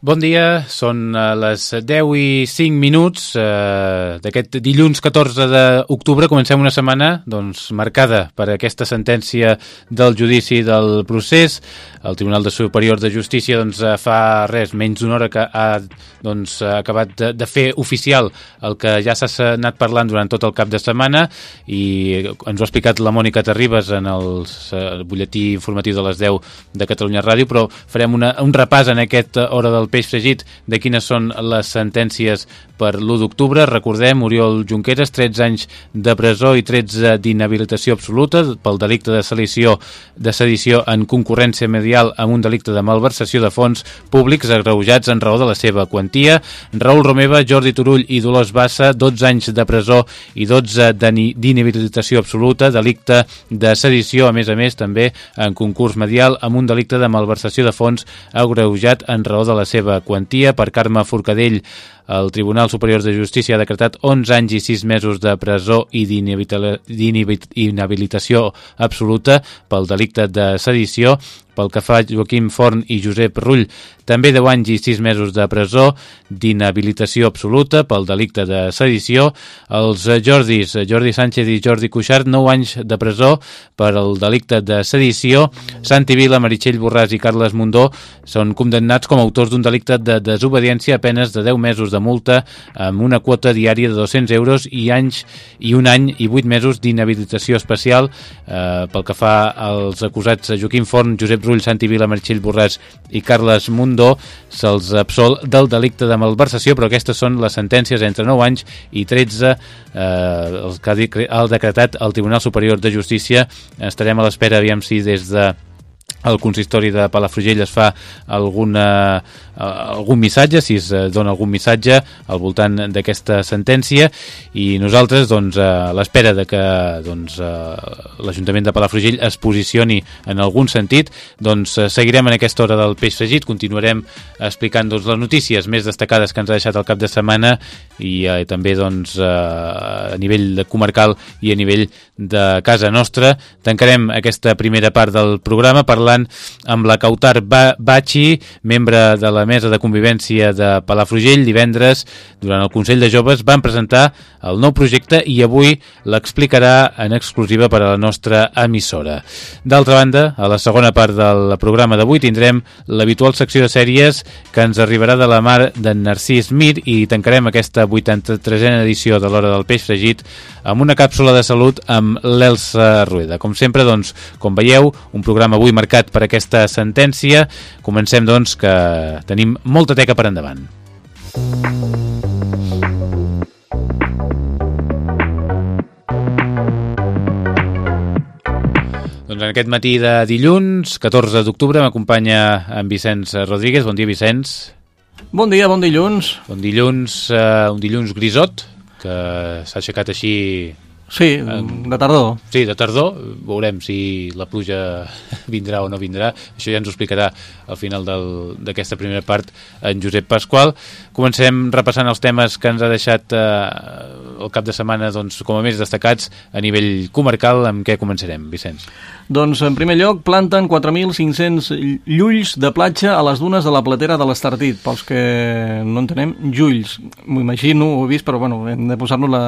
Bon dia, són eh, les 10 i 5 minuts eh, d'aquest dilluns 14 d'octubre. Comencem una setmana doncs, marcada per aquesta sentència del judici del procés. El Tribunal de Superior de Justícia doncs, eh, fa res, menys d'una hora que ha doncs, acabat de, de fer oficial el que ja s'ha anat parlant durant tot el cap de setmana i ens ho ha explicat la Mònica Terribas en el eh, butlletí informatiu de les 10 de Catalunya Ràdio, però farem una, un repàs en aquesta hora del peix fregit de quines són les sentències per l'1 d'octubre. Recordem, Oriol Junqueras, 13 anys de presó i 13 d'inhabilitació absoluta pel delicte de sedició, de sedició en concurrència medial amb un delicte de malversació de fons públics agreujats en raó de la seva quantia. Raül Romeva, Jordi Turull i Dolors Bassa, 12 anys de presó i 12 d'inhabilitació absoluta, delicte de sedició, a més a més, també en concurs medial amb un delicte de malversació de fons agreujat en raó de la seva seva quantia. Per Carme Forcadell, el Tribunal Superior de Justícia ha decretat 11 anys i 6 mesos de presó i d'inhabilitació absoluta pel delicte de sedició. Pel que fa Joaquim Forn i Josep Rull, també 10 anys i 6 mesos de presó d'inhabilitació absoluta pel delicte de sedició. Els Jordis, Jordi Sánchez i Jordi Cuixart, 9 anys de presó per al delicte de sedició. Santi Vila, Meritxell Borràs i Carles Mundó són condemnats com a autors d'un delicte de desobediència a penes de 10 mesos de multa amb una quota diària de 200 euros i anys i un any i 8 mesos d'inhabilitació especial eh, pel que fa als acusats Joaquim Forn, Josep Rull, Santi Vila, Meritxell Borràs i Carles Mundó se'ls absol del delicte de malversació, però aquestes són les sentències entre 9 anys i 13 eh, el que ha decretat el Tribunal Superior de Justícia. Estarem a l'espera, aviam si des de el consistori de Palafrugell es fa alguna, algun missatge, si es dona algun missatge al voltant d'aquesta sentència i nosaltres doncs, a l'espera de que doncs, l'Ajuntament de Palafrugell es posicioni en algun sentit, doncs seguirem en aquesta hora del peix fregit, continuarem explicant doncs, les notícies més destacades que ens ha deixat el cap de setmana i eh, també doncs, a nivell comarcal i a nivell de casa nostra. Tancarem aquesta primera part del programa parlant amb la Cautar Bachi, membre de la Mesa de Convivència de Palafrugell. Divendres, durant el Consell de Joves, van presentar el nou projecte i avui l'explicarà en exclusiva per a la nostra emissora. D'altra banda, a la segona part del programa d'avui tindrem l'habitual secció de sèries que ens arribarà de la mar d'en Narcís Mir i tancarem aquesta 83a edició de l'Hora del Peix Fregit amb una càpsula de salut amb l'Elsa Rueda. Com sempre, doncs, com veieu, un programa avui marcat per aquesta sentència. Comencem, doncs, que tenim molta teca per endavant. Doncs en aquest matí de dilluns, 14 d'octubre, m'acompanya en Vicenç Rodríguez. Bon dia, Vicenç. Bon dia, bon dilluns. Bon dilluns, uh, un dilluns grisot, que s'ha aixecat així Sí, de tardor. Sí, de tardor. Veurem si la pluja vindrà o no vindrà. Això ja ens ho explicarà al final d'aquesta primera part en Josep Pasqual. Comencem repassant els temes que ens ha deixat eh, el cap de setmana doncs, com a més destacats a nivell comarcal. Amb què començarem, Vicenç? Doncs, en primer lloc, planten 4.500 llulls de platja a les dunes de la platera de l'Estartit. Pels que no entenem, llulls. M'ho imagino, ho he vist, però bueno, hem de posar-nos la,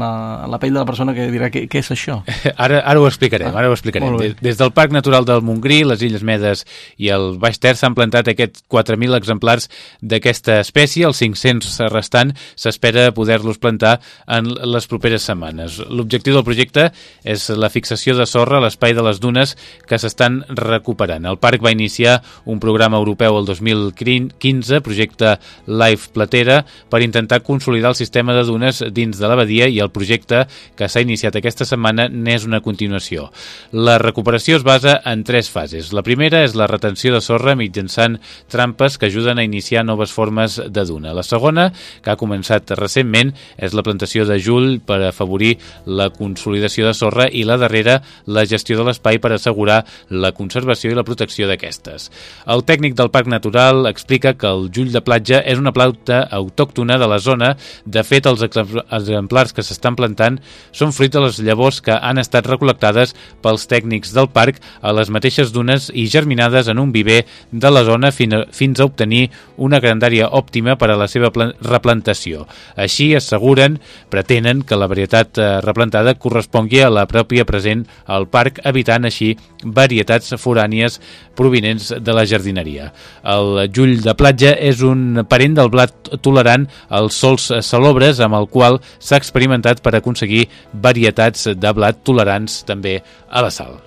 la, la pell de la persona que dirà què, què és això. Ara, ara ho explicarem, ara ho explicarem. Des, des del Parc Natural del Montgrí, les Illes Medes i el Baix Ter s'han plantat aquests 4.000 exemplars d'aquesta espècie. Els 500 restant s'espera poder-los plantar en les properes setmanes. L'objectiu del projecte és la fixació de sorra a l'espai de les dunes que s'estan recuperant. El parc va iniciar un programa europeu el 2015, projecte Life Platera, per intentar consolidar el sistema de dunes dins de l'abadia i el projecte que s'ha iniciat aquesta setmana n'és una continuació. La recuperació es basa en tres fases. La primera és la retenció de sorra mitjançant trampes que ajuden a iniciar noves formes de duna. La segona, que ha començat recentment, és la plantació de jull per afavorir la consolidació de sorra i la darrera, la gestió de l'espai per assegurar la conservació i la protecció d'aquestes. El tècnic del Parc Natural explica que el jull de platja és una planta autòctona de la zona. De fet, els exemplars que s'estan plantant són fruit de les llavors que han estat recol·lectades pels tècnics del parc a les mateixes dunes i germinades en un viver de la zona fins a obtenir una grandària òptima per a la seva replantació. Així asseguren, pretenen que la varietat eh, replantada correspongui a la pròpia present al parc, evitant així varietats forànies provinents de la jardineria. El jull de platja és un parent del blat tolerant als sols salobres amb el qual s'ha experimentat per aconseguir varietats de blat tolerants també a la sal.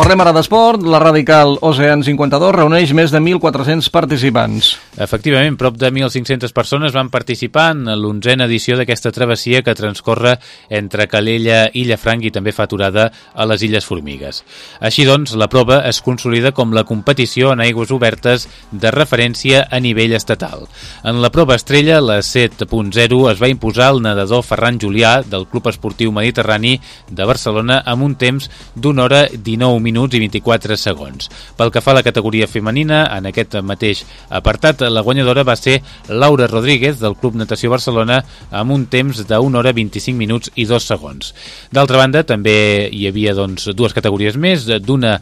Parlem ara d'esport. La Radical Ocean 52 reuneix més de 1.400 participants. Efectivament, prop de 1.500 persones van participar en l'onzena edició d'aquesta travessia que transcorre entre Calella i Llafranc i també fa aturada a les Illes Formigues. Així doncs, la prova es consolida com la competició en aigües obertes de referència a nivell estatal. En la prova estrella, la 7.0 es va imposar el nedador Ferran Julià del Club Esportiu Mediterrani de Barcelona amb un temps d'una hora 19 minuts i 24 segons. Pel que fa a la categoria femenina, en aquest mateix apartat, la guanyadora va ser Laura Rodríguez del Club Natació Barcelona amb un temps de 1 hora 25 minuts i 2 segons. D'altra banda, també hi havia doncs, dues categories més. D'una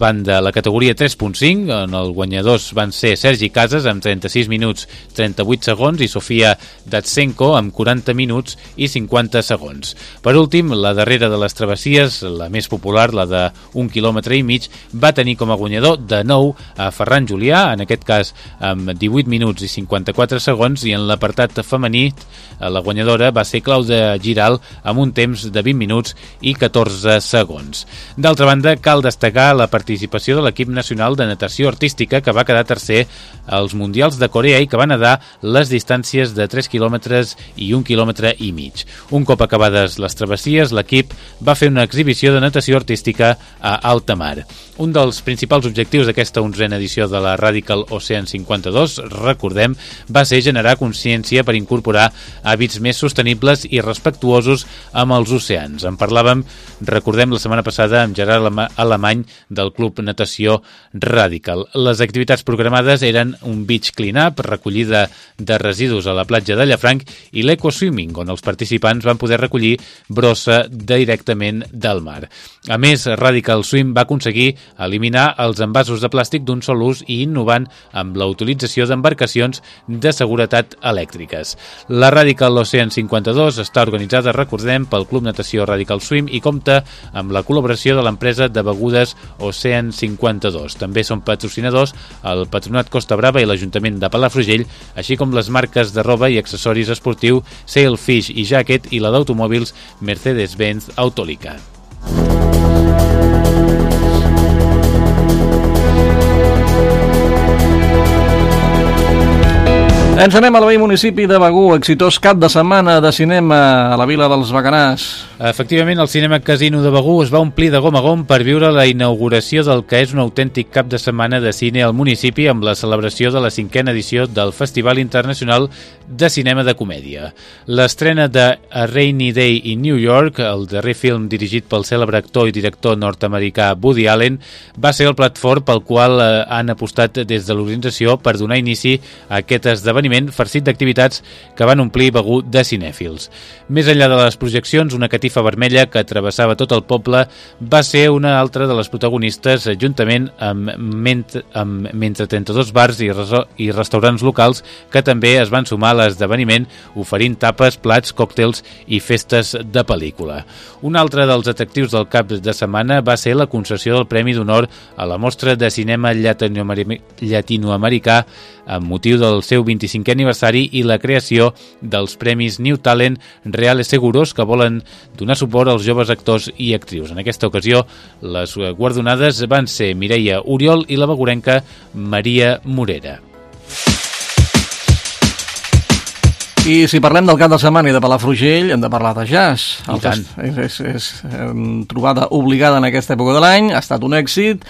banda, la categoria 3.5, on els guanyadors van ser Sergi Casas amb 36 minuts 38 segons i Sofia Datsenko amb 40 minuts i 50 segons. Per últim, la darrera de les travessies, la més popular, la de 1 quilòmetre i mig, va tenir com a guanyador de nou a Ferran Julià, en aquest cas amb 18 minuts i 54 segons, i en l'apartat femení la guanyadora va ser Clàudia Giral amb un temps de 20 minuts i 14 segons. D'altra banda, cal destacar la participació de l'equip nacional de natació artística que va quedar tercer als Mundials de Corea i que va nedar les distàncies de 3 quilòmetres i 1 quilòmetre i mig. Un cop acabades les travessies, l'equip va fer una exhibició de natació artística a alta mar. Un dels principals objectius d'aquesta onzena edició de la Radical Ocean 52, recordem, va ser generar consciència per incorporar hàbits més sostenibles i respectuosos amb els oceans. En parlàvem, recordem, la setmana passada amb Gerard Alemany del Club Natació Radical. Les activitats programades eren un beach clean-up, recollida de residus a la platja de Llafranc i l'eco-swimming, on els participants van poder recollir brossa directament del mar. A més, Radical Swim va aconseguir eliminar els envasos de plàstic d'un sol ús i innovant amb la utilització d'embarcacions de seguretat elèctriques. La Radical Ocean 52 està organitzada, recordem, pel Club Natació Radical Swim i compta amb la col·laboració de l'empresa de begudes Ocean 52. També són patrocinadors el Patronat Costa Brava i l'Ajuntament de Palafrugell, així com les marques de roba i accessoris esportiu Sailfish i Jacket i la d'automòbils Mercedes-Benz Autolica. Ens anem al veí municipi de Begú, exitós cap de setmana de cinema a la vila dels Bacanars. Efectivament, el cinema Casino de Begú es va omplir de gom a gom per viure la inauguració del que és un autèntic cap de setmana de cine al municipi amb la celebració de la cinquena edició del Festival Internacional de Cinema de Comèdia. L'estrena de A Rainy Day in New York, el darrer film dirigit pel cèlebre actor i director nord-americà Woody Allen, va ser el plat fort pel qual eh, han apostat des de l'organització per donar inici a aquest esdeveniment esdeveniment farcit d'activitats que van omplir begur de cinèfils. Més enllà de les projeccions, una catifa vermella que travessava tot el poble va ser una altra de les protagonistes juntament amb, ment amb mentre 32 bars i, i restaurants locals que també es van sumar a l'esdeveniment oferint tapes, plats, còctels i festes de pel·lícula. Un altre dels atractius del cap de setmana va ser la concessió del Premi d'Honor a la mostra de cinema llatinoamericà amb motiu del seu 25è aniversari i la creació dels Premis New Talent Reales Seguros que volen donar suport als joves actors i actrius. En aquesta ocasió, les guardonades van ser Mireia Oriol i la begurenca Maria Morera. I si parlem del cap de setmana i de Palafrugell, hem de parlar de jazz. I tant. És, és, és, és trobada obligada en aquesta època de l'any, ha estat un èxit,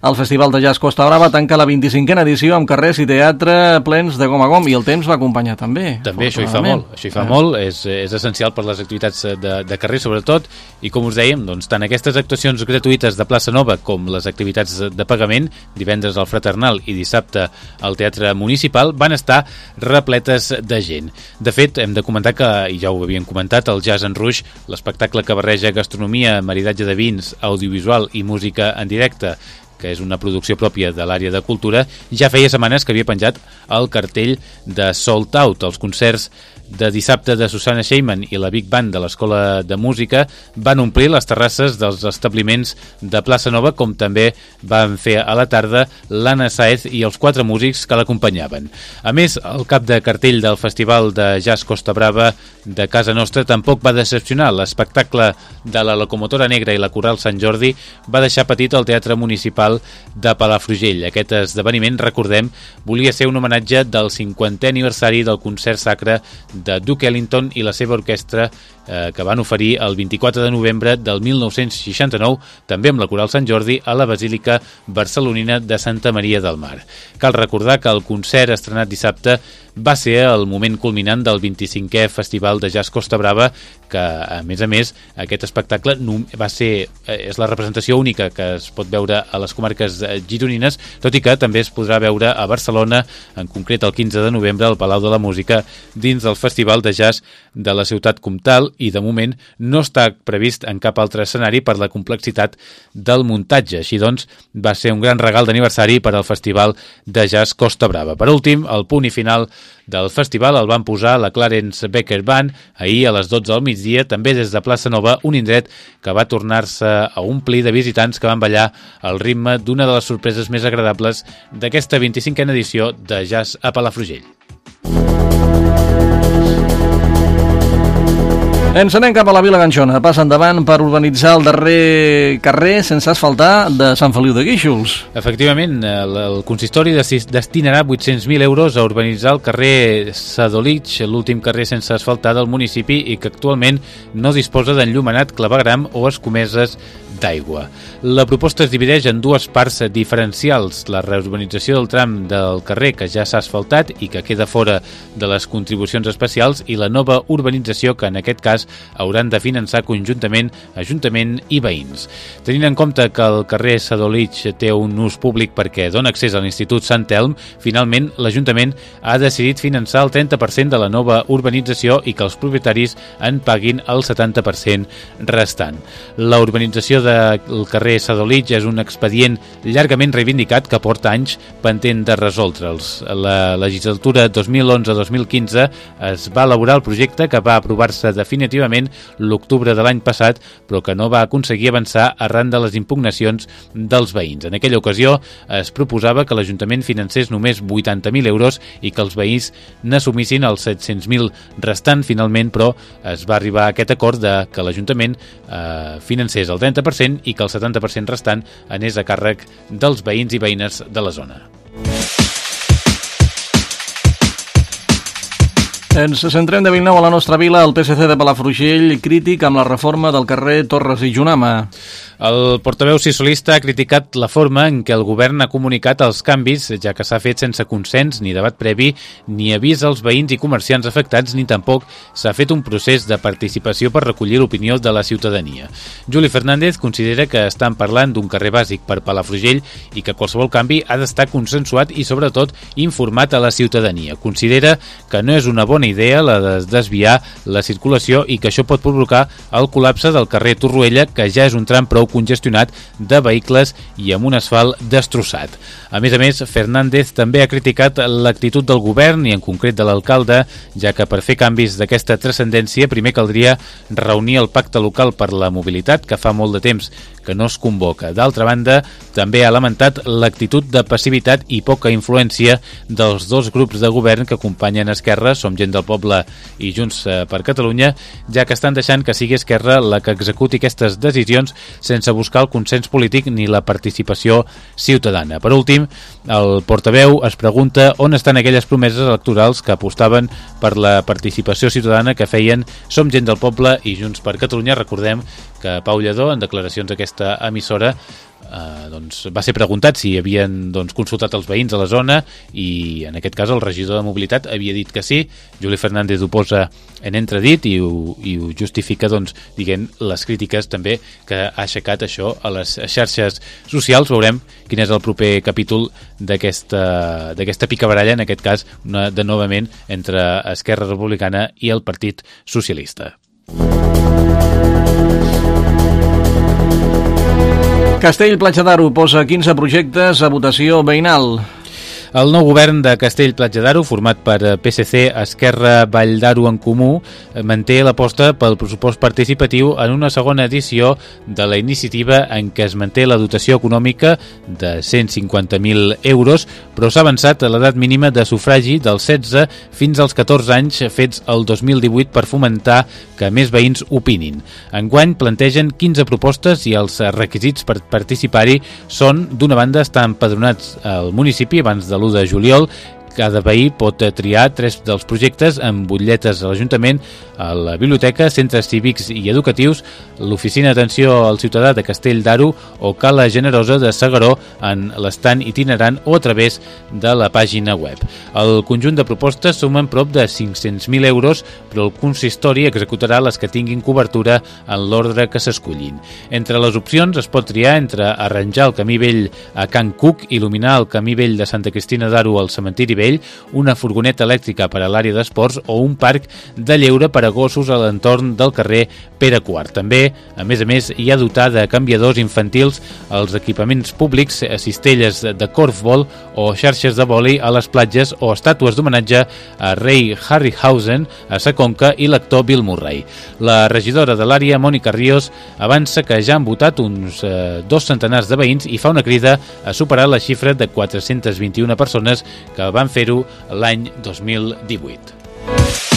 el Festival de Jazz Costa Brava tanca la 25a edició amb carrers i teatre plens de gom a gom i el temps va acompanyar també. També, això hi fa molt. Això hi fa eh. molt, és, és essencial per les activitats de, de carrer sobretot i com us dèiem, doncs, tant aquestes actuacions gratuïtes de Plaça Nova com les activitats de pagament, divendres al Fraternal i dissabte al Teatre Municipal, van estar repletes de gent. De fet, hem de comentar que, i ja ho havíem comentat, el Jazz en Rouge, l'espectacle que barreja gastronomia, maridatge de vins, audiovisual i música en directe, que és una producció pròpia de l'àrea de cultura, ja feia setmanes que havia penjat el cartell de Sold Out, els concerts de dissabte de Susana Sheyman i la Big Band de l'Escola de Música van omplir les terrasses dels establiments de Plaça Nova, com també van fer a la tarda l'Anna Saez i els quatre músics que l'acompanyaven. A més, el cap de cartell del Festival de Jazz Costa Brava de casa nostra tampoc va decepcionar. L'espectacle de la Locomotora Negra i la Coral Sant Jordi va deixar petit el Teatre Municipal de Palafrugell. Aquest esdeveniment, recordem, volia ser un homenatge del 50è aniversari del concert sacre de Duke Ellington i la seva orquestra eh, que van oferir el 24 de novembre del 1969, també amb la Coral Sant Jordi, a la Basílica Barcelonina de Santa Maria del Mar. Cal recordar que el concert estrenat dissabte va ser el moment culminant del 25è Festival de Jazz Costa Brava, que, a més a més, aquest espectacle va ser, eh, és la representació única que es pot veure a les comarques eh, gironines, tot i que també es podrà veure a Barcelona, en concret el 15 de novembre, al Palau de la Música, dins del Festival de Jazz de la ciutat comtal i de moment no està previst en cap altre escenari per la complexitat del muntatge. Així doncs, va ser un gran regal d'aniversari per al Festival de Jazz Costa Brava. Per últim, el punt i final del festival el van posar la Clarence Becker Band ahir a les 12 del migdia, també des de Plaça Nova, un indret que va tornar-se a omplir de visitants que van ballar al ritme d'una de les sorpreses més agradables d'aquesta 25a edició de Jazz a Palafrugell. Ens anem cap a la Vila Ganxona. Passa endavant per urbanitzar el darrer carrer sense asfaltar de Sant Feliu de Guíxols. Efectivament, el, el consistori destinarà 800.000 euros a urbanitzar el carrer Sadolich, l'últim carrer sense asfaltar del municipi i que actualment no disposa d'enllumenat, clavegram o escomeses d'aigua. La proposta es divideix en dues parts diferencials, la reurbanització del tram del carrer que ja s'ha asfaltat i que queda fora de les contribucions especials i la nova urbanització que en aquest cas hauran de finançar conjuntament Ajuntament i veïns. Tenint en compte que el carrer Sadolich té un ús públic perquè dona accés a l'Institut Sant Telm, finalment l'Ajuntament ha decidit finançar el 30% de la nova urbanització i que els propietaris en paguin el 70% restant. La urbanització del carrer Sadolich és un expedient llargament reivindicat que porta anys pendent de resoldre'ls. La legislatura 2011-2015 es va elaborar el projecte que va aprovar-se definitivament l'octubre de l'any passat, però que no va aconseguir avançar arran de les impugnacions dels veïns. En aquella ocasió es proposava que l'Ajuntament financés només 80.000 euros i que els veïns n'assumissin els 700.000 restant finalment, però es va arribar a aquest acord de que l'Ajuntament eh, financés el 30% i que el 70% restant anés a càrrec dels veïns i veïnes de la zona. Ens centrem de Vilanova a la nostra vila, el PSC de Palafrugell, crític amb la reforma del carrer Torres i Junama. El portaveu socialista ha criticat la forma en què el govern ha comunicat els canvis, ja que s'ha fet sense consens ni debat previ, ni avís als veïns i comerciants afectats, ni tampoc s'ha fet un procés de participació per recollir l'opinió de la ciutadania. Juli Fernández considera que estan parlant d'un carrer bàsic per Palafrugell i que qualsevol canvi ha d'estar consensuat i, sobretot, informat a la ciutadania. Considera que no és una bona idea la de desviar la circulació i que això pot provocar el col·lapse del carrer Torroella, que ja és un tram prou congestionat de vehicles i amb un asfalt destrossat. A més a més, Fernández també ha criticat l'actitud del govern i en concret de l'alcalde, ja que per fer canvis d'aquesta transcendència primer caldria reunir el pacte local per la mobilitat, que fa molt de temps que no es convoca. D'altra banda, també ha lamentat l'actitud de passivitat i poca influència dels dos grups de govern que acompanyen Esquerra, Som gent del poble i Junts per Catalunya, ja que estan deixant que sigui Esquerra la que executi aquestes decisions sense buscar el consens polític ni la participació ciutadana. Per últim, el portaveu es pregunta on estan aquelles promeses electorals que apostaven per la participació ciutadana que feien Som gent del poble i Junts per Catalunya. Recordem que Pau Lledó, en declaracions d'aquesta emissora, eh, doncs, va ser preguntat si havien doncs, consultat els veïns a la zona i en aquest cas el regidor de mobilitat havia dit que sí, Juli Fernández ho posa en entredit i ho, i ho justifica doncs, diguem, les crítiques també que ha aixecat això a les xarxes socials. Veurem quin és el proper capítol d'aquesta picabaralla, en aquest cas una, de novament entre Esquerra Republicana i el Partit Socialista. Castell Platja d'Aro posa 15 projectes a votació veïnal. El nou govern de Castell Platja d'Aro, format per eh, PSC, Esquerra, Vall d'Aro en Comú, eh, manté l'aposta pel pressupost participatiu en una segona edició de la iniciativa en què es manté la dotació econòmica de 150.000 euros, però s'ha avançat a l'edat mínima de sufragi dels 16 fins als 14 anys fets el 2018 per fomentar que més veïns opinin. Enguany plantegen 15 propostes i els requisits per participar-hi són, d'una banda, estar empadronats al municipi abans de l'1 de juliol cada veí pot triar tres dels projectes amb butlletes a l'Ajuntament, a la biblioteca, centres cívics i educatius, l'Oficina d'Atenció al Ciutadà de Castell d'Aro o Cala Generosa de Segaró en l'estant itinerant o a través de la pàgina web. El conjunt de propostes sumen prop de 500.000 euros, però el consistori executarà les que tinguin cobertura en l'ordre que s'escollin. Entre les opcions es pot triar entre arranjar el camí vell a Can Cuc, il·luminar el camí vell de Santa Cristina d'Aro al cementiri vell, una furgoneta elèctrica per a l'àrea d'esports o un parc de lleure per a gossos a l'entorn del carrer Pere IV. També, a més a més, hi ha dotar de canviadors infantils als equipaments públics, cistelles de corfball o xarxes de voli a les platges o estàtues d'homenatge a rei Harryhausen, a sa conca i l'actor Bill Murray. La regidora de l'àrea, Mònica Ríos, avança que ja han votat uns eh, dos centenars de veïns i fa una crida a superar la xifra de 421 persones que van fer-ho l'any 2018.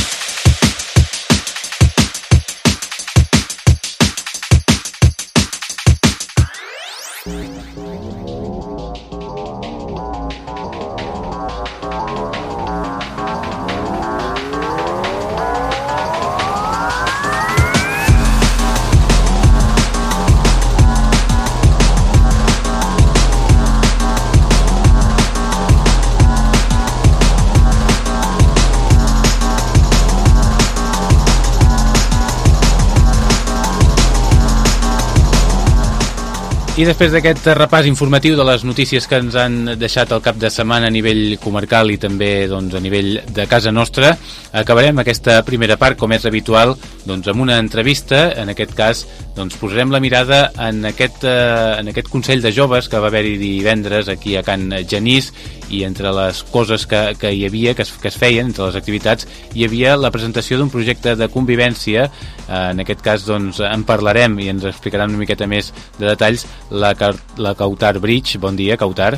I després d'aquest repàs informatiu de les notícies que ens han deixat el cap de setmana a nivell comarcal i també doncs, a nivell de casa nostra, acabarem aquesta primera part, com és habitual, doncs, amb una entrevista. En aquest cas, doncs, posarem la mirada en aquest, eh, en aquest Consell de Joves que va haver-hi divendres aquí a Can Genís i entre les coses que, que hi havia, que es, que es feien, entre les activitats, hi havia la presentació d'un projecte de convivència. Eh, en aquest cas, doncs, en parlarem i ens explicaran una miqueta més de detalls la, la Cautar Bridge. Bon dia, Cautar.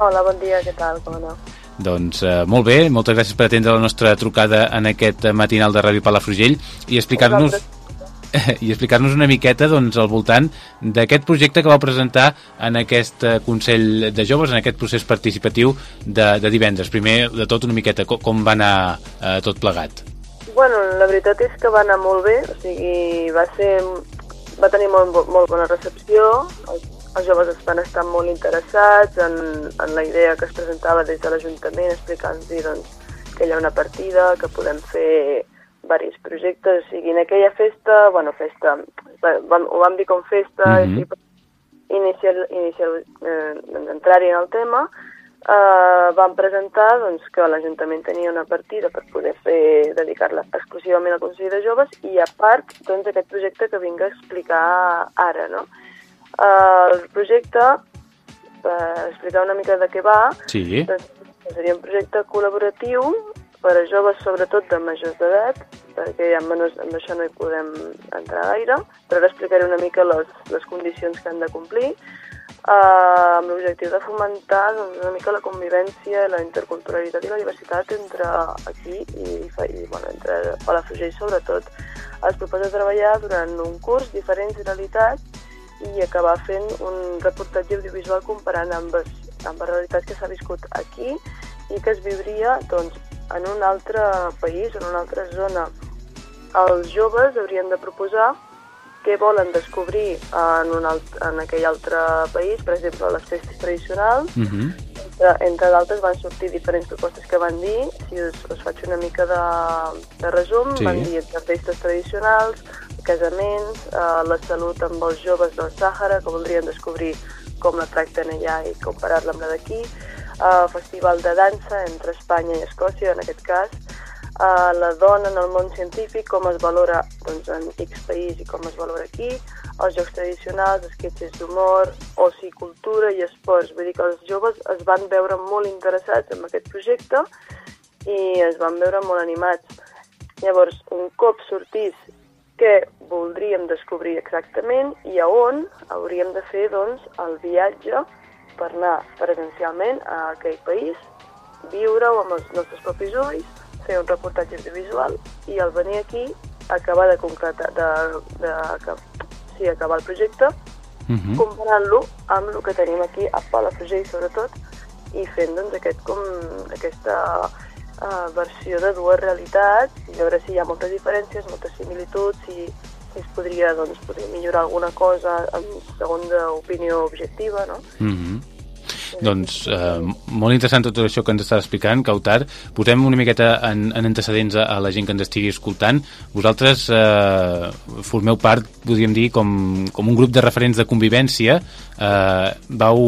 Hola, bon dia, què tal, com aneu? Doncs eh, molt bé, moltes gràcies per atendre la nostra trucada en aquest matinal de Ràdio Palafrugell i explicar-nos i explicar-nos una miqueta doncs, al voltant d'aquest projecte que vau presentar en aquest eh, Consell de Joves, en aquest procés participatiu de, de divendres. Primer de tot una miqueta, com, com va anar eh, tot plegat? Bueno, la veritat és que va anar molt bé, o sigui, va ser va tenir molt, molt bona recepció, els, els joves estan estan molt interessats en, en la idea que es presentava des de l'Ajuntament, explicant-los doncs, que hi ha una partida, que podem fer diversos projectes, o sigui, en aquella festa, bueno, festa, vam, ho vam dir com festa, mm. -hmm. i inicial, inicial eh, doncs, entrar-hi en el tema, eh, vam presentar doncs, que l'Ajuntament tenia una partida per poder fer dedicar-la exclusivament al Consell de Joves i a part doncs, aquest projecte que vinc a explicar ara. No? Eh, el projecte, per explicar una mica de què va, Sí. doncs, seria un projecte col·laboratiu per a joves, sobretot de majors d'edat, perquè ja menors, amb això no hi podem entrar gaire, però ara explicaré una mica les, les condicions que han de complir, eh, amb l'objectiu de fomentar doncs, una mica la convivència, la interculturalitat i la diversitat entre aquí i, i, bueno, entre Palafrugell sobretot. Es proposa treballar durant un curs diferents realitats i acabar fent un reportatge audiovisual comparant ambes, ambes realitats que s'ha viscut aquí i que es viuria doncs, en un altre país, en una altra zona. Els joves haurien de proposar què volen descobrir en, un alt, en aquell altre país, per exemple, les festes tradicionals, Uh -huh. entre, entre d'altres van sortir diferents propostes que van dir, si us, us faig una mica de, de resum, Sí. van dir entre festes tradicionals, casaments, eh, la salut amb els joves del Sàhara, que voldrien descobrir com la tracten allà i comparar-la amb la d'aquí, eh, festival de dansa entre Espanya i Escòcia, en aquest cas, eh, la dona en el món científic, com es valora doncs, en X país i com es valora aquí, els jocs tradicionals, esquetxes d'humor, oci, cultura i esports. Vull dir que els joves es van veure molt interessats en aquest projecte i es van veure molt animats. Llavors, un cop sortís què voldríem descobrir exactament i a on hauríem de fer doncs, el viatge per anar presencialment a aquell país, viure-ho amb els nostres propis ulls, fer un reportatge audiovisual i al venir aquí acabar de concretar, de, de, de, sí, acabar el projecte, Uh -huh. comparant-lo amb el que tenim aquí a Palafrugell sobretot i fent doncs, aquest, com, aquesta uh, versió de dues realitats i veure si hi ha moltes diferències, moltes similituds i si es podria, doncs, podria millorar alguna cosa en segona opinió objectiva, no? Uh -huh. Doncs eh, molt interessant tot això que ens estàs explicant, Cautar. Posem una miqueta en, en antecedents a, a la gent que ens estigui escoltant. Vosaltres eh, formeu part, podríem dir, com, com un grup de referents de convivència. Eh, vau,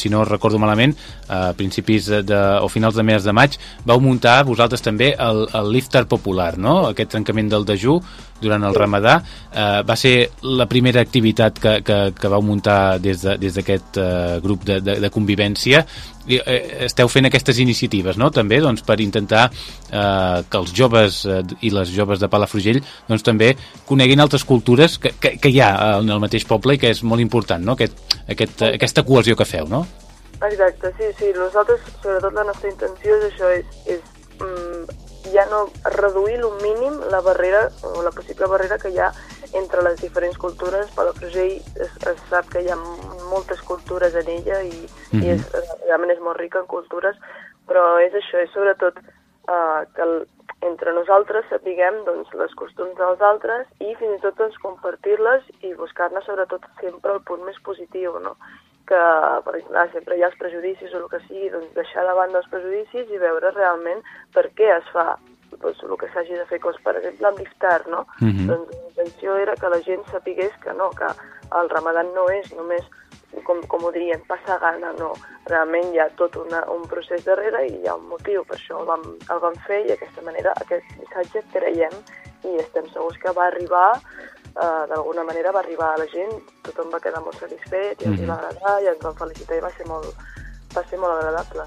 si no recordo malament, a principis de, de, o finals de mes de maig, vau muntar vosaltres també el, el Liftar Popular, no? aquest trencament del dejú durant el ramadà. Eh, va ser la primera activitat que, que, que vau muntar des d'aquest de, eh, grup de, de, de convivència. I, eh, esteu fent aquestes iniciatives, no?, també, doncs, per intentar eh, que els joves eh, i les joves de Palafrugell doncs, també coneguin altres cultures que, que, que hi ha en el mateix poble i que és molt important, no?, aquest, aquest, aquesta cohesió que feu, no? Exacte, sí, sí. Nosaltres, sobretot la nostra intenció és això, és, és mm, ja no reduir el mínim la barrera o la possible barrera que hi ha entre les diferents cultures. Palafrugell es, es sap que hi ha moltes cultures en ella i, mm -hmm. i és, realment és molt rica en cultures, però és això, és sobretot uh, que el, entre nosaltres sapiguem doncs, les costums dels altres i fins i tot doncs, compartir-les i buscar-ne sobretot sempre el punt més positiu, no? Que per exemple, sempre hi ha els prejudicis o el que sigui, doncs deixar de banda els prejudicis i veure realment per què es fa doncs, el que s'hagi de fer, doncs, per exemple amb l'iftar, no? Uh -huh. Doncs la intenció era que la gent sapigués que no, que el ramadan no és només com, com ho dirien, passar gana, no. Realment hi ha tot una, un procés darrere i hi ha un motiu, per això el vam, el vam fer i d'aquesta manera aquest missatge creiem i estem segurs que va arribar uh, d'alguna manera va arribar a la gent, tothom va quedar molt satisfet i ens Mhm. va agradar i ens van felicitar i va ser molt, va ser molt agradable.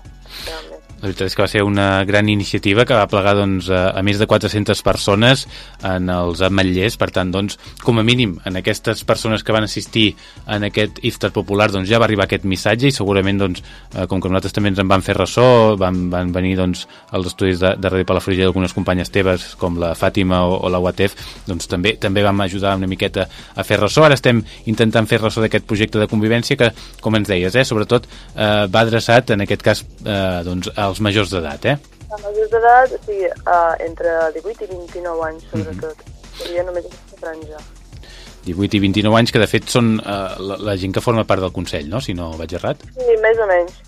La veritat és que va ser una gran iniciativa que va plegar doncs, a, a més de 400 persones en els ametllers, per tant, doncs, com a mínim, en aquestes persones que van assistir en aquest iftar popular doncs, ja va arribar aquest missatge i segurament, doncs, eh, com que nosaltres també ens en vam fer ressò, van, van venir doncs, als estudis de, de Ràdio Palafrugell algunes companyes teves, com la Fàtima o, o la Watef, doncs també també vam ajudar una miqueta a fer ressò. Ara estem intentant fer ressò d'aquest projecte de convivència que, com ens deies, eh, sobretot eh, va adreçat, en aquest cas, eh, doncs, als majors d'edat, eh? A majors d'edat, sigui, uh, entre 18 i 29 anys, sobretot. Mhm. Seria només aquesta franja. 18 i 29 anys, que de fet són eh, la, la gent que forma part del Consell, no?, si no vaig errat. Sí, més o menys.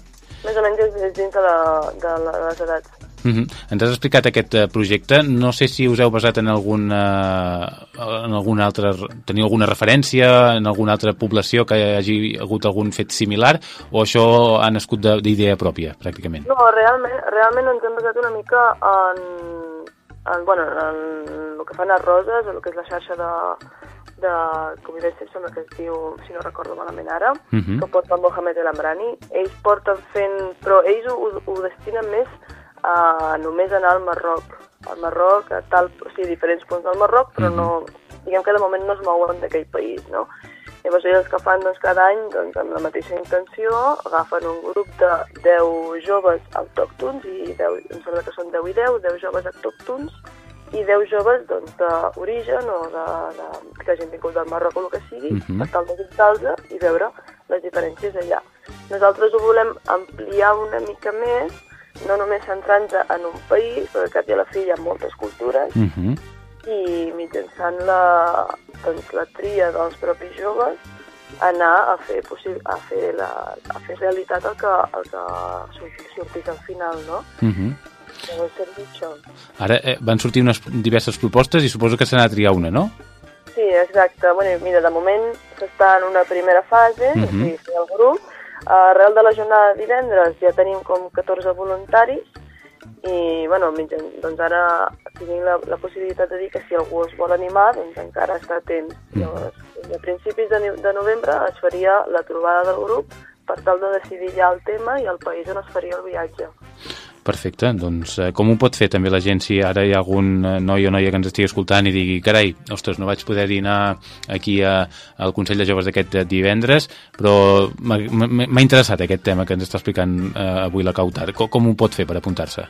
Més o menys és, és dins de, la, de, la, de les edats. Uh -huh. Ens has explicat aquest eh, projecte. No sé si us heu basat en alguna, en alguna altra... Teniu alguna referència en alguna altra població que hagi hagut algun fet similar o això ha nascut de- d'idea pròpia, pràcticament? No, realment, realment ens hem basat una mica en, en, bueno, en el que fan les roses, el que és la xarxa de, de em sembla que es diu, si no recordo malament ara, Mhm. que porta el Mohamed El Amrani. Ells porten fent... Però ells ho, ho destinen més a només anar al Marroc. Al Marroc, a tal, o sigui, diferents punts del Marroc, però no, diguem que de moment no es mouen d'aquell país, no? Llavors ells el que fan doncs, cada any, doncs, amb la mateixa intenció, agafen un grup de 10 joves autòctons, i 10, em sembla que són 10 i 10, 10 joves autòctons, i 10 joves doncs, d'origen o de, de, que hagin vingut del Marroc o el que sigui, Mhm. per tal de visitar-los i veure les diferències allà. Nosaltres ho volem ampliar una mica més, no només centrant-nos en un país, perquè al cap i a la fi hi ha moltes cultures, Uh -huh. i mitjançant la, doncs, la tria dels propis joves anar a fer, a fer, la, a fer realitat el que, el que sortís al final, no? Uh -huh. Ara eh, van sortir unes diverses propostes i suposo que se n'ha de triar una, no? Sí, exacte. Bueno, mira, de moment s'està en una primera fase, Mhm. o sigui, el grup. Arrel de la jornada de divendres ja tenim com 14 voluntaris i, bueno, mitjan, doncs ara tenim la, la possibilitat de dir que si algú es vol animar, doncs encara està a temps. Llavors, a principis de, de novembre es faria la trobada del grup per tal de decidir ja el tema i el país on es faria el viatge. Perfecte, doncs eh, com ho pot fer també la gent si ara hi ha algun eh, noi o noia que ens estigui escoltant i digui carai, ostres, no vaig poder anar aquí a, al Consell de Joves d'aquest eh, divendres, però m'ha- interessat aquest tema que ens està explicant eh, avui la Cautar. Com, com ho pot fer per apuntar-se?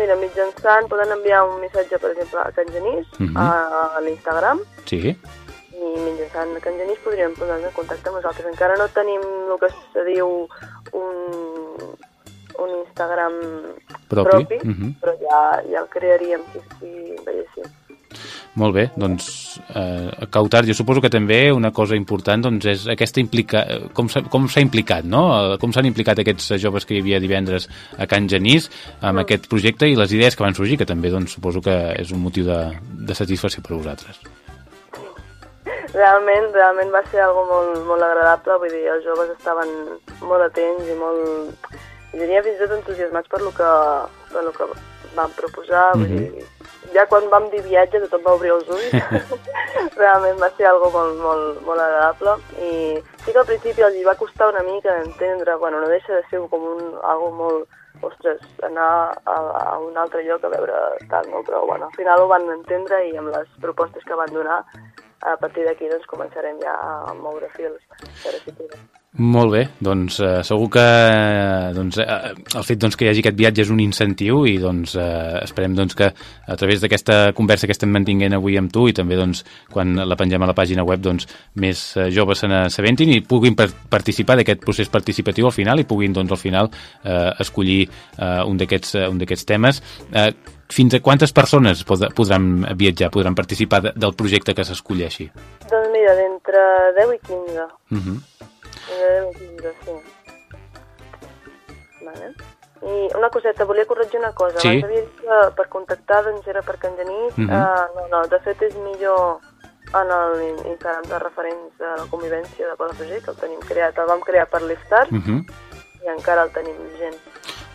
Mira, mitjançant poden enviar un missatge, per exemple, a Can Genís, Mhm. a, a l'Instagram, Sí? i mitjançant Can Genís podríem posar-nos en contacte amb nosaltres. Encara no tenim el que se diu un, un Instagram Propi. propi, Mhm. però ja, ja el crearíem si, si veiéssim. Molt bé, doncs eh, Cautar, jo suposo que també una cosa important doncs, és aquesta implica... com s'ha implicat, no? Eh, Com s'han implicat aquests joves que hi havia divendres a Can Genís amb aquest projecte i les idees que van sorgir, que també doncs, suposo que és un motiu de, de satisfacció per a vosaltres. Realment, realment va ser algo molt, molt agradable, vull dir, els joves estaven molt atents i molt, diria fins i tot entusiasmats per lo que, per lo que vam proposar, vull Mhm. dir, ja quan vam dir viatge tothom va obrir els ulls, realment va ser algo molt, molt, molt agradable i sí que al principi els va costar una mica d'entendre, bueno, no deixa de ser com un, algo molt, ostres, anar a, a un altre lloc a veure tal, no? però bueno, al final ho van entendre i amb les propostes que van donar a partir d'aquí doncs, començarem ja a moure fils per a si. Molt bé, doncs eh, segur que eh, doncs, eh, el fet doncs, que hi hagi aquest viatge és un incentiu i doncs, eh, esperem doncs, que a través d'aquesta conversa que estem mantinguent avui amb tu i també doncs, quan la pengem a la pàgina web doncs, més eh, joves se n'assabentin i puguin par participar d'aquest procés participatiu al final i puguin doncs, al final eh, escollir eh, un d'aquests eh, un d'aquests temes. Eh, fins a quantes persones pod podran viatjar, podran participar de del projecte que s'escolleixi? Doncs mira, d'entre 10 i 15. Uh -huh. Entre 10 i 15, sí. Vale. I una coseta, volia corregir una cosa. Sí. Abans havia dit que per contactar doncs, era per Can Genís. Mhm. uh, no, no, de fet és millor en el Instagram de referents de la convivència de Palafrugell, que el tenim creat, el vam crear per l'Iftar Uh -huh. i encara el tenim vigent.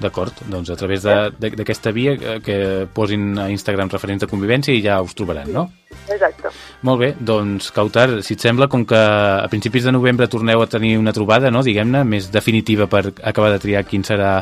D'acord, doncs a través d'aquesta via eh, que posin a Instagram referents de convivència i ja us trobaran, no? Exacte. Molt bé, doncs Cautar, si et sembla, com que a principis de novembre torneu a tenir una trobada, no, diguem-ne, més definitiva per acabar de triar quin serà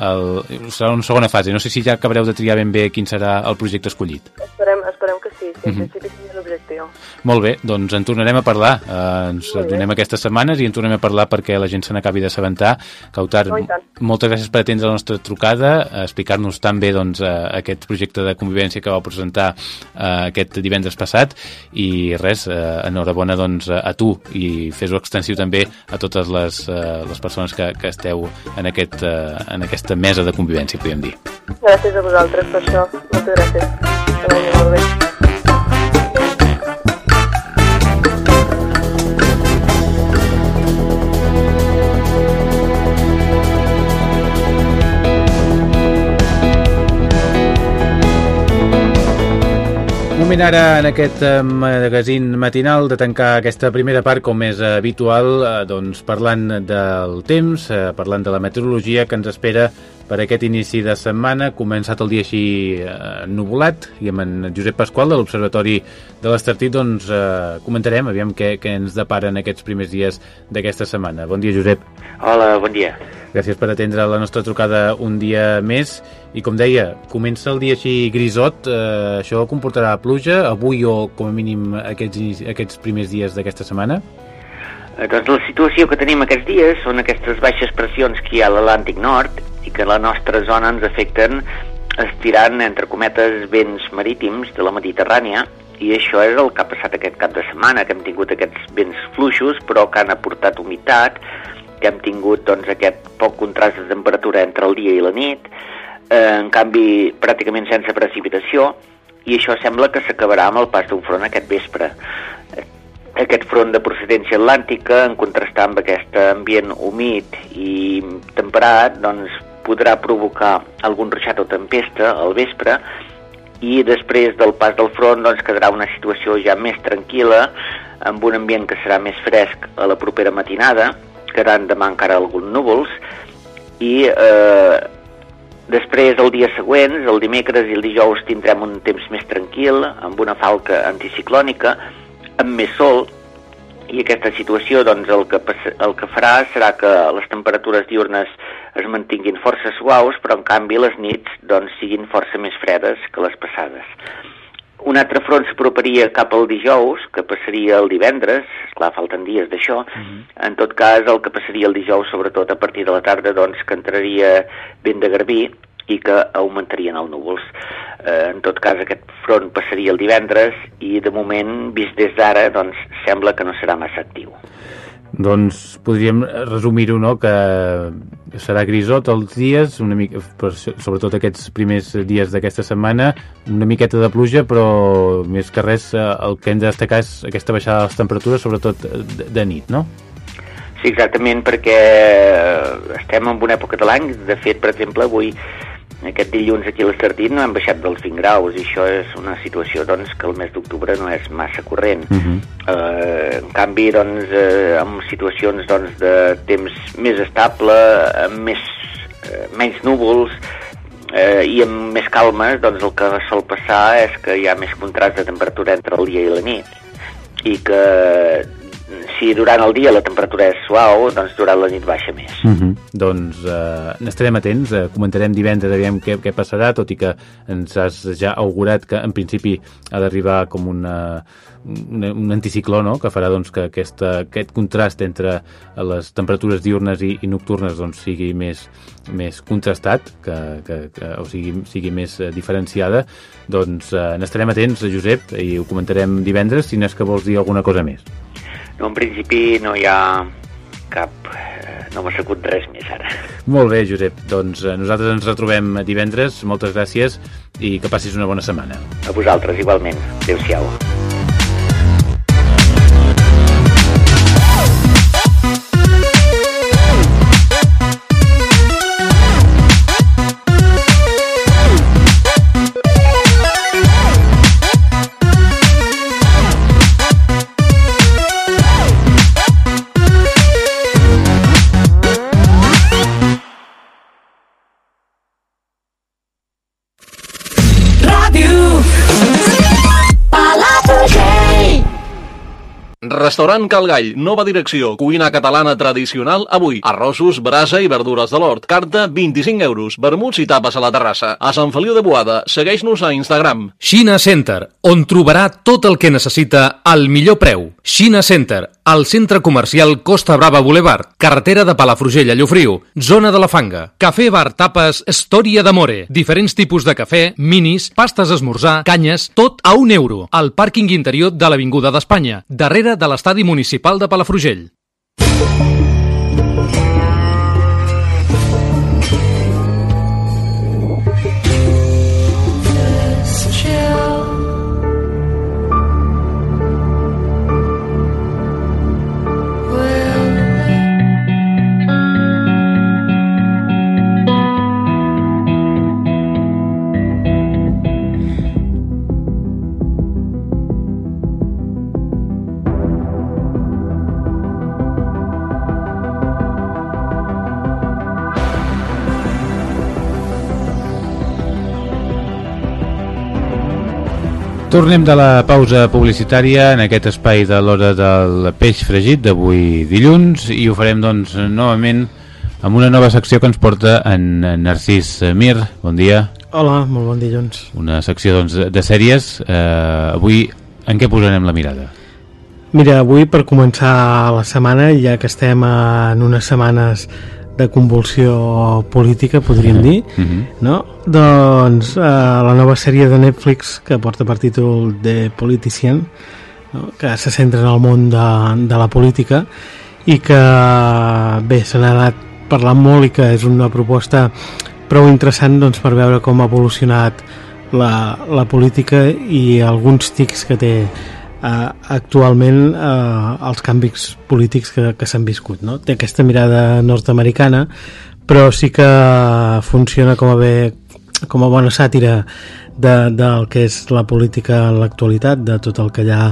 el... serà una segona fase. No sé si ja acabareu de triar ben bé quin serà el projecte escollit. Esperem, esperem sí, l'objectiu. Molt bé, doncs en tornarem a parlar. Eh, ens donem aquestes setmanes i en tornem a parlar perquè la gent se n'acabi d'assabentar. Cautar, Oh, tant. moltes gràcies per atendre la nostra trucada, explicar-nos tan bé doncs, eh, aquest projecte de convivència que vau presentar eh, aquest divendres passat i res, eh, enhorabona doncs, a tu i fes-ho extensiu també a totes les, eh, les persones que, que esteu en, aquest, eh, en aquesta mesa de convivència, podríem dir. Gràcies a vosaltres per això. Moltes gràcies. Que vagi molt bé. Moment ara en aquest magazín matinal de tancar aquesta primera part com és habitual, eh, doncs parlant del temps, eh, parlant de la meteorologia que ens espera per aquest inici de setmana. Començat el dia així eh, nuvolat i amb en Josep Pasqual de l'Observatori de l'Estartit doncs eh, comentarem aviam què, què ens deparen aquests primers dies d'aquesta setmana. Bon dia, Josep. Hola, bon dia. Gràcies per atendre la nostra trucada un dia més. I com deia, comença el dia així grisot, eh, això comportarà pluja avui o com a mínim aquests, aquests primers dies d'aquesta setmana? Eh, doncs la situació que tenim aquests dies són aquestes baixes pressions que hi ha a l'Atlàntic Nord i que la nostra zona ens afecten estirant, entre cometes, vents marítims de la Mediterrània i això és el que ha passat aquest cap de setmana, que hem tingut aquests vents fluixos però que han aportat humitat, que hem tingut doncs, aquest poc contrast de temperatura entre el dia i la nit, eh, en canvi pràcticament sense precipitació, i això sembla que s'acabarà amb el pas d'un front aquest vespre. Aquest front de procedència atlàntica, en contrastar amb aquest ambient humit i temperat, doncs podrà provocar algun ruixat o tempesta al vespre i després del pas del front doncs, quedarà una situació ja més tranquil·la, amb un ambient que serà més fresc a la propera matinada, quedaran demà encara alguns núvols i eh, després el dia següent, el dimecres i el dijous tindrem un temps més tranquil amb una falca anticiclònica amb més sol i aquesta situació doncs, el, que, el que farà serà que les temperatures diurnes es mantinguin força suaus, però en canvi les nits doncs, siguin força més fredes que les passades. Un altre front s'aproparia cap al dijous, que passaria el divendres, clar, falten dies d'això. Uh -huh. En tot cas, el que passaria el dijous, sobretot a partir de la tarda, doncs, que entraria vent de garbí i que augmentarien els núvols. Eh, en tot cas, aquest front passaria el divendres i, de moment, vist des d'ara, doncs, sembla que no serà massa actiu. Doncs podríem resumir-ho, no?, que serà grisot els dies, una mica, sobretot aquests primers dies d'aquesta setmana, una miqueta de pluja, però més que res el que hem de destacar és aquesta baixada de les temperatures, sobretot de, de nit, no? Sí, exactament, perquè estem en una època de l'any, de fet, per exemple, avui aquest dilluns aquí a l'Estartit no hem baixat dels 20 graus i això és una situació doncs, que el mes d'octubre no és massa corrent. Uh -huh. eh, en canvi, doncs, eh, en situacions doncs, de temps més estable, amb més, eh, menys núvols, eh, i amb més calmes, doncs el que sol passar és que hi ha més contrast de temperatura entre el dia i la nit i que si durant el dia la temperatura és suau, doncs durant la nit baixa més. Uh -huh. Doncs eh, n'estarem atents, eh, comentarem divendres, aviam què, què passarà, tot i que ens has ja augurat que en principi ha d'arribar com una, un, un anticicló no? que farà doncs, que aquesta, aquest contrast entre les temperatures diurnes i, i nocturnes doncs, sigui més, més contrastat, que, que, que, o sigui, sigui més eh, diferenciada, doncs eh, n'estarem atents, Josep, i ho comentarem divendres, si no és que vols dir alguna cosa més. No, en principi no hi ha cap... no m'ha segut res més ara. Molt bé, Josep. Doncs eh, nosaltres ens retrobem divendres. Moltes gràcies i que passis una bona setmana. A vosaltres, igualment. Adéu-siau. Restaurant Calgall, nova direcció, cuina catalana tradicional avui. Arrossos, brasa i verdures de l'hort. Carta 25 euros, vermuts i tapes a la terrassa. A Sant Feliu de Boada, segueix-nos a Instagram. Xina Center, on trobarà tot el que necessita al millor preu. Xina Center, al centre comercial Costa Brava Boulevard, carretera de Palafrugell a Llofriu, zona de la Fanga. Cafè bar tapes Storia d'Amore. Diferents tipus de cafè, minis, pastes esmorzar, canyes, tot a un euro. Al pàrquing interior de l'Avinguda d'Espanya, darrere de l'estadi municipal de Palafrugell. Tornem de la pausa publicitària en aquest espai de l'hora del peix fregit d'avui dilluns i ho farem doncs novament amb una nova secció que ens porta en Narcís Mir. Bon dia. Hola, molt bon dilluns. Una secció doncs, de sèries. Eh, avui en què posarem la mirada? Mira, avui per començar la setmana, ja que estem en unes setmanes de convulsió política, podríem dir, Uh -huh. no? Doncs eh, la nova sèrie de Netflix que porta per títol The Politician, no? que se centra en el món de, de la política i que, bé, se n'ha anat parlant molt i que és una proposta prou interessant doncs, per veure com ha evolucionat la, la política i alguns tics que té eh, actualment eh, els canvis polítics que, que s'han viscut no? té aquesta mirada nord-americana però sí que funciona com a bé com a bona sàtira de, del que és la política en l'actualitat, de tot el que hi ha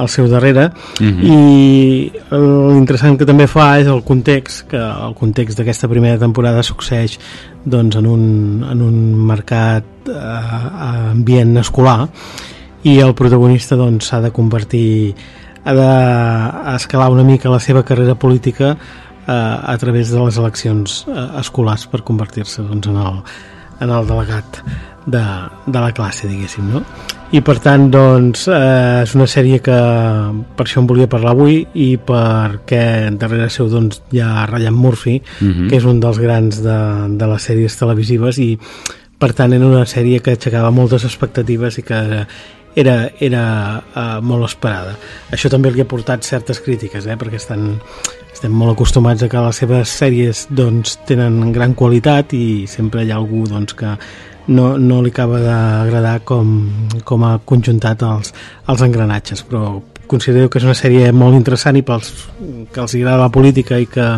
al seu darrere Mhm. i l'interessant que també fa és el context, que el context d'aquesta primera temporada succeeix doncs, en, un, en un mercat eh, ambient escolar i el protagonista doncs, s'ha de convertir ha d'escalar una mica la seva carrera política eh, a través de les eleccions eh, escolars per convertir-se doncs, en, el, en el delegat de, de la classe, diguéssim, no? I per tant, doncs, eh, és una sèrie que per això en volia parlar avui i perquè darrere seu doncs, hi ha Ryan Murphy, Mhm. que és un dels grans de, de les sèries televisives i per tant era una sèrie que aixecava moltes expectatives i que era, era uh, molt esperada. Això també li ha portat certes crítiques, eh? perquè estan, estem molt acostumats a que les seves sèries doncs, tenen gran qualitat i sempre hi ha algú doncs, que no, no li acaba d'agradar com, com ha conjuntat els, els engranatges, però considero que és una sèrie molt interessant i pels que els agrada la política i que,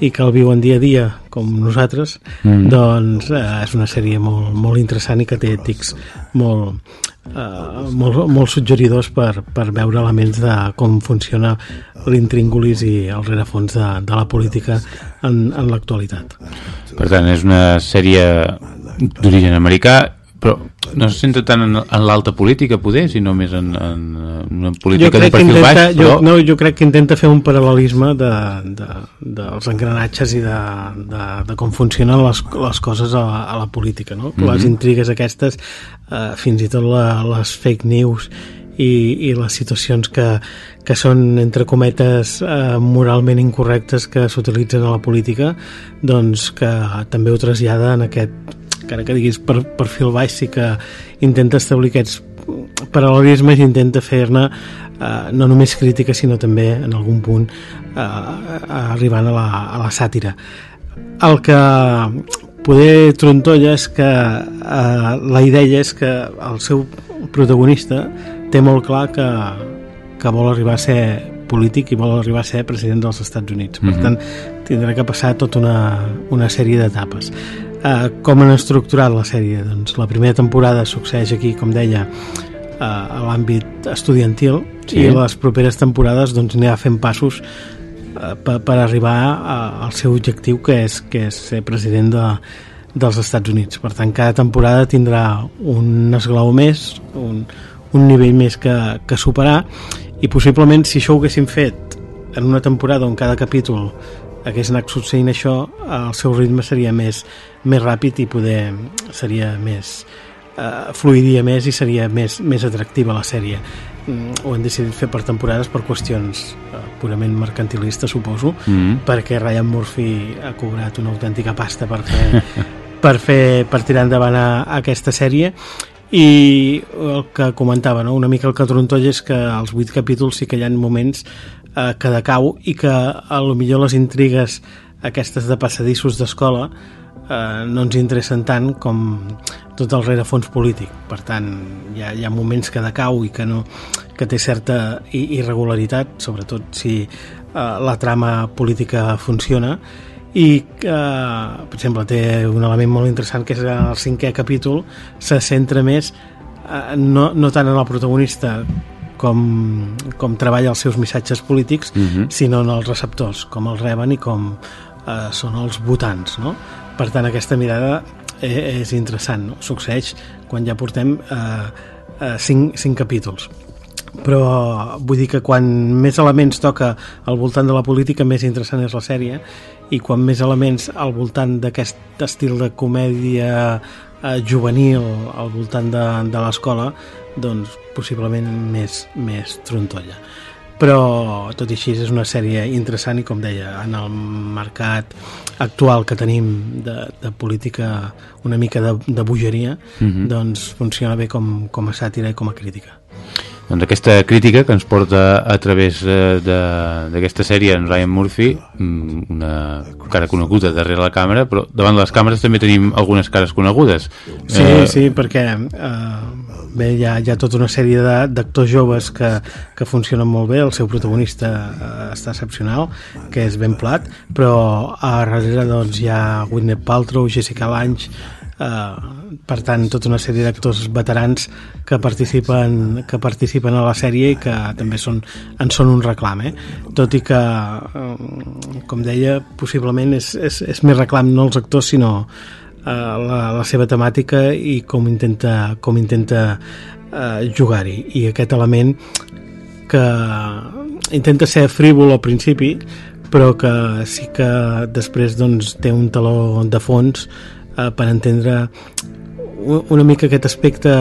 i que el viuen dia a dia com nosaltres Mm. doncs eh, és una sèrie molt, molt interessant i que té tics molt, eh, molt, molt suggeridors per, per veure elements de com funciona l'intríngulis i el rerefons de, de la política en, en l'actualitat. Per tant, és una sèrie d'origen americà, però no se centra tant en, en l'alta política, poder, sinó més en, en, una política de perfil intenta, baix, jo, però... no, jo crec que intenta fer un paral·lelisme de, de, dels engranatges i de, de, de com funcionen les, les coses a, la- a la política no? Mhm. les intrigues aquestes eh, fins i tot la, les fake news i, i les situacions que, que són entre cometes eh, moralment incorrectes que s'utilitzen a la política doncs que també ho trasllada en aquest encara que diguis per, perfil baix sí que intenta establir aquests paral·lelismes i intenta fer-ne eh, no només crítica sinó també en algun punt eh, arribant a la, a la sàtira el que poder trontolla és que eh, la idea és que el seu protagonista té molt clar que, que vol arribar a ser polític i vol arribar a ser president dels Estats Units. Per Mhm. tant, tindrà que passar tota una, una sèrie d'etapes. Eh, com han estructurat la sèrie? Doncs la primera temporada succeeix aquí, com deia, eh, a l'àmbit estudiantil Sí. i les properes temporades doncs, anirà fent passos eh, per, per arribar a, al seu objectiu que és, que és ser president de, dels Estats Units. Per tant, cada temporada tindrà un esglaó més, un, un nivell més que, que superar i possiblement si això ho haguéssim fet en una temporada on cada capítol hagués anat succeint això, el seu ritme seria més, més ràpid i poder seria més eh, fluidia més i seria més, més atractiva la sèrie mm, ho han decidit fer per temporades per qüestions eh, purament mercantilistes suposo Mm. perquè Ryan Murphy ha cobrat una autèntica pasta per fer, per, fer, per tirar endavant a, a aquesta sèrie i el que comentava no? una mica el que trontolla és que als vuit capítols sí que hi ha moments eh, que decau i que a lo millor les intrigues aquestes de passadissos d'escola eh, no ens interessen tant com tot el rerefons polític. Per tant hi ha, hi ha moments que decau i que, no, que té certa irregularitat sobretot si eh, la trama política funciona. I que, per exemple, té un element molt interessant que és el cinquè capítol se centra més eh, no, no tant en el protagonista com, com treballa els seus missatges polítics, Mhm. sinó en els receptors, com els reben i com eh, són els votants, no? Per tant, aquesta mirada eh, és interessant, no? Succeeix quan ja portem eh, eh, cinc, cinc capítols però vull dir que quan més elements toca al voltant de la política més interessant és la sèrie i quan més elements al voltant d'aquest estil de comèdia eh, juvenil al voltant de, de l'escola doncs possiblement més, més trontolla però tot i així és una sèrie interessant i com deia, en el mercat actual que tenim de, de política una mica de, de bogeria mm -hmm. doncs funciona bé com, com a sàtira i com a crítica doncs aquesta crítica que ens porta a través eh, d'aquesta sèrie en Ryan Murphy mm, una cara coneguda darrere la càmera però davant de les càmeres també tenim algunes cares conegudes. Sí, eh... sí, perquè eh, bé, hi ha, hi ha tota una sèrie d'actors joves que, que funcionen molt bé. El seu protagonista eh, està excepcional que és Ben Plat però a darrere doncs, hi ha Gwyneth Paltrow, Jessica Lange per tant tota una sèrie d'actors veterans que participen, que participen a la sèrie i que també són, en són un reclam eh? tot i que eh, com deia possiblement és, és, és més reclam no els actors sinó eh, la, la seva temàtica i com intenta, com intenta eh, jugar-hi i aquest element que intenta ser frívol al principi però que sí que després doncs, té un taló de fons eh, per entendre una mica aquest aspecte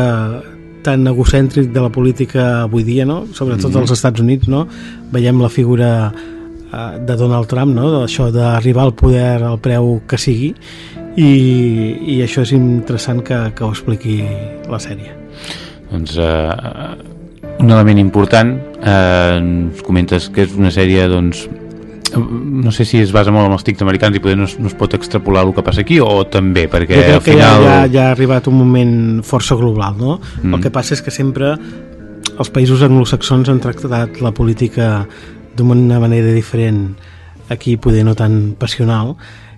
tan egocèntric de la política avui dia, no? sobretot mm -hmm. als Estats Units, no? veiem la figura eh, de Donald Trump, no? això d'arribar al poder al preu que sigui, i, i això és interessant que, que ho expliqui la sèrie. Doncs eh, un element important, eh, ens comentes que és una sèrie doncs, no sé si es basa molt en els tics americans i poder no, no es pot extrapolar el que passa aquí o també, perquè al final... Ja, ja, ja ha arribat un moment força global, no? Mm. El que passa és que sempre els països anglosaxons han tractat la política d'una manera diferent aquí poder no tan passional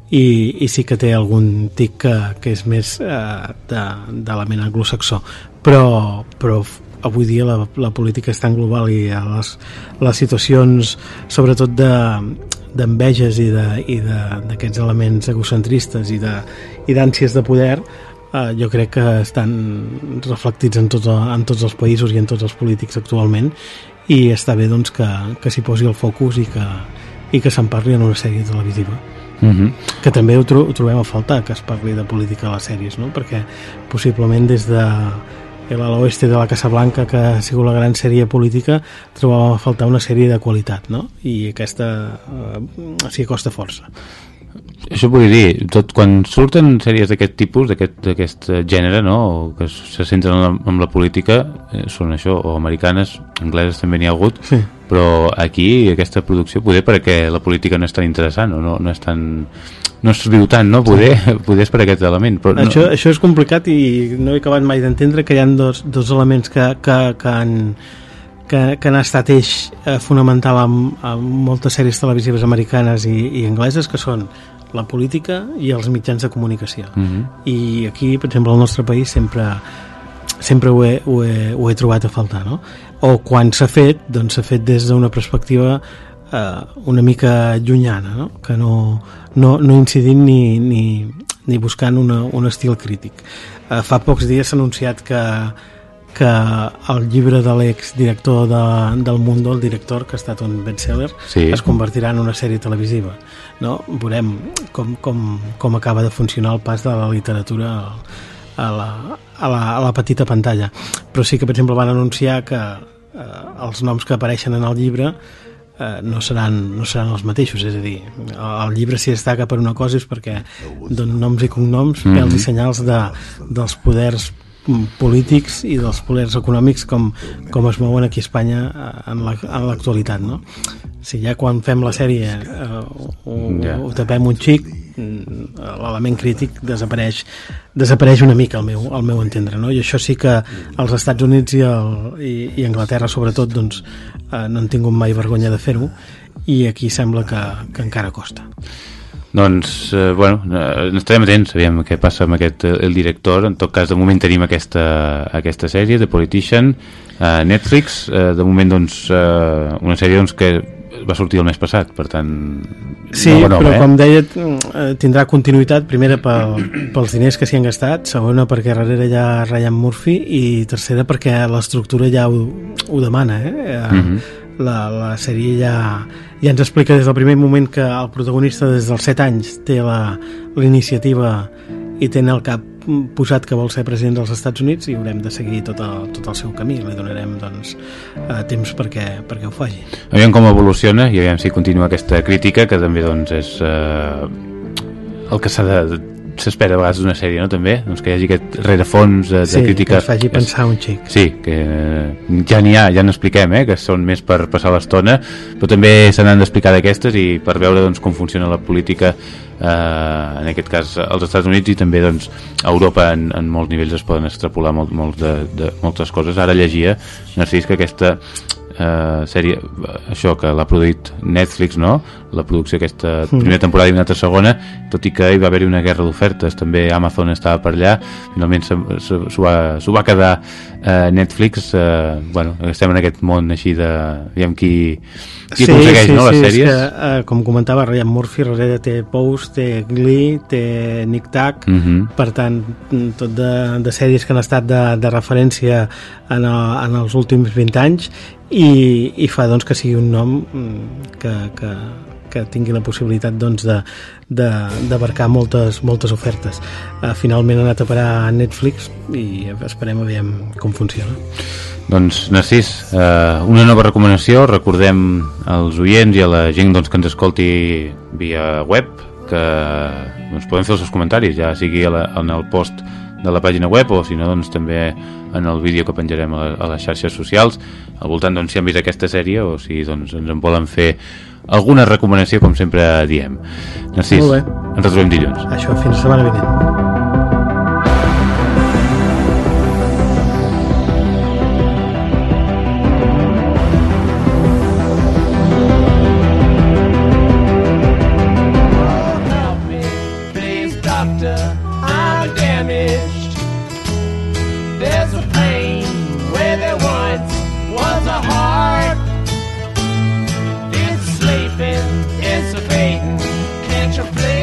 i, i sí que té algun tic que, que és més eh, d'element de, anglosaxó però, però avui dia la, la política és tan global i les, les situacions sobretot de d'enveges i d'aquests elements egocentristes i d'ànsies de, de poder eh, jo crec que estan reflectits en, tot, en tots els països i en tots els polítics actualment i està bé doncs, que, que s'hi posi el focus i que, i que se'n parli en una sèrie televisiva Uh -huh. que també ho, tro ho trobem a faltar que es parli de política a les sèries no? perquè possiblement des de a l'oeste de la Casa Blanca que ha sigut la gran sèrie política trobàvem a faltar una sèrie de qualitat no? i aquesta eh, sí costa força això vull dir, tot quan surten sèries d'aquest tipus, d'aquest gènere, no? o que se centren en la, en la política, eh, són això, o americanes, angleses també n'hi ha hagut, sí. però aquí aquesta producció, poder perquè la política no és tan interessant, o no, no és tan no es viu tant, no? Poder, sí. poder és per aquest element. Però això, no... això és complicat i no he acabat mai d'entendre que hi ha dos, dos elements que, que, que han que, que han estat eix eh, fonamental en, en moltes sèries televisives americanes i, i angleses, que són la política i els mitjans de comunicació. Uh -huh. I aquí, per exemple, al nostre país sempre sempre ho he, ho he, ho he trobat a faltar, no? O quan s'ha fet, doncs s'ha fet des d'una perspectiva eh, una mica llunyana, no? que no, no, no incidint ni, ni, ni buscant una, un estil crític. Eh, fa pocs dies s'ha anunciat que, que el llibre de l'ex-director de, del Mundo, el director, que ha estat un bestseller, sí. es convertirà en una sèrie televisiva. No? Veurem com, com, com acaba de funcionar el pas de la literatura a la, a la, a la petita pantalla. Però sí que, per exemple, van anunciar que eh, els noms que apareixen en el llibre eh, no, seran, no seran els mateixos, és a dir, el llibre si destaca per una cosa és perquè dona noms i cognoms, mm -hmm. pèls i senyals de, dels poders polítics i dels poders econòmics com, com es mouen aquí a Espanya eh, en l'actualitat, la, no? Si ja quan fem la sèrie eh, ho, ho tapem un xic, mm, l'element crític desapareix desapareix una mica al meu, al meu entendre no? i això sí que als Estats Units i, el, i, i Anglaterra sobretot doncs, eh, no han tingut mai vergonya de fer-ho i aquí sembla que, que encara costa. Doncs, eh, bueno, eh, estarem atents, sabíem què passa amb aquest, eh, el director, en tot cas de moment tenim aquesta, aquesta sèrie, The Politician, eh, Netflix, eh, de moment doncs, eh, una sèrie doncs, que va sortir el mes passat, per tant... Sí, nova, nova, però eh? com deia, eh, tindrà continuïtat, primera pel, pels diners que s'hi han gastat, segona perquè darrere hi ha Ryan Murphy i tercera perquè l'estructura ja ho, ho demana. Eh? Eh, Mhm. la, la sèrie ja, ja ens explica des del primer moment que el protagonista des dels 7 anys té la, la iniciativa i té el cap posat que vol ser president dels Estats Units i haurem de seguir tot el, tot el seu camí. Li donarem doncs, eh, temps perquè, perquè ho faci. Aviam com evoluciona i aviam si continua aquesta crítica que també doncs és eh, el que s'ha de s'espera a vegades d'una sèrie, no? També, doncs que hi hagi aquest rerefons de, de sí, crítica. que ens faci pensar un xic Sí, que eh, ja n'hi ha, ja n'expliquem, eh, que són més per passar l'estona, però també se n'han d'explicar d'aquestes i per veure doncs, com funciona la política, eh, en aquest cas als Estats Units i també doncs, a Europa en, en molts nivells es poden extrapolar molt, molt de, de, moltes coses. Ara llegia, Narcís, que aquesta eh, sèrie, això que l'ha produït Netflix, no? La producció aquesta Mm. primera temporada i una altra segona, tot i que hi va haver-hi una guerra d'ofertes, també Amazon estava per allà, finalment s'ho va, va quedar eh, Netflix, eh, bueno, estem en aquest món així de... Aviam qui, qui aconsegueix, no, les és sèries. Que, eh, com comentava, Ryan Murphy darrere té Pose, té Glee, té Nick Tack, Mhm. per tant, tot de, de sèries que han estat de, de referència en, el, en els últims 20 anys i, i fa doncs, que sigui un nom mm, que, que, que tingui la possibilitat doncs, d'abarcar moltes, moltes ofertes. Uh, finalment ha anat a parar a Netflix i esperem aviam com funciona. Doncs, Narcís, eh, una nova recomanació, recordem als oients i a la gent doncs, que ens escolti via web, que doncs, podem fer els seus comentaris, ja sigui la, en el post de la pàgina web o si no doncs, també en el vídeo que penjarem a, a les xarxes socials. Al voltant doncs, si han vist aquesta sèrie o si doncs, ens en volen fer alguna recomanació com sempre diem. Narcís, ens retrobem dilluns. Això fins la setmana vinent.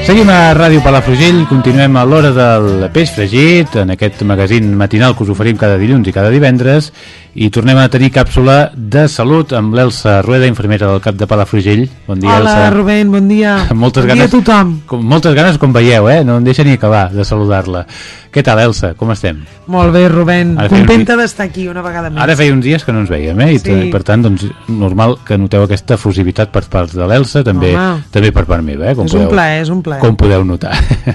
Seguim a Ràdio Palafrugell, continuem a l'hora del peix fregit, en aquest magazín matinal que us oferim cada dilluns i cada divendres, i tornem a tenir càpsula de salut amb l'Elsa Rueda, infermera del CAP de Palafrugell. Bon dia, Hola, Elsa. Rubén, bon dia. Moltes bon ganes, dia a tothom. Com, moltes ganes, com veieu, eh? No em deixa ni acabar de saludar-la. Què tal, Elsa? Com estem? Molt bé, Rubén. Ara Contenta d'estar aquí una vegada més. Ara feia uns dies que no ens veiem, eh? I Sí. per tant, doncs, normal que noteu aquesta fusivitat per part de l'Elsa, també, Home. també per part meva, eh? Com És un plaer, és un plaer. Com podeu notar.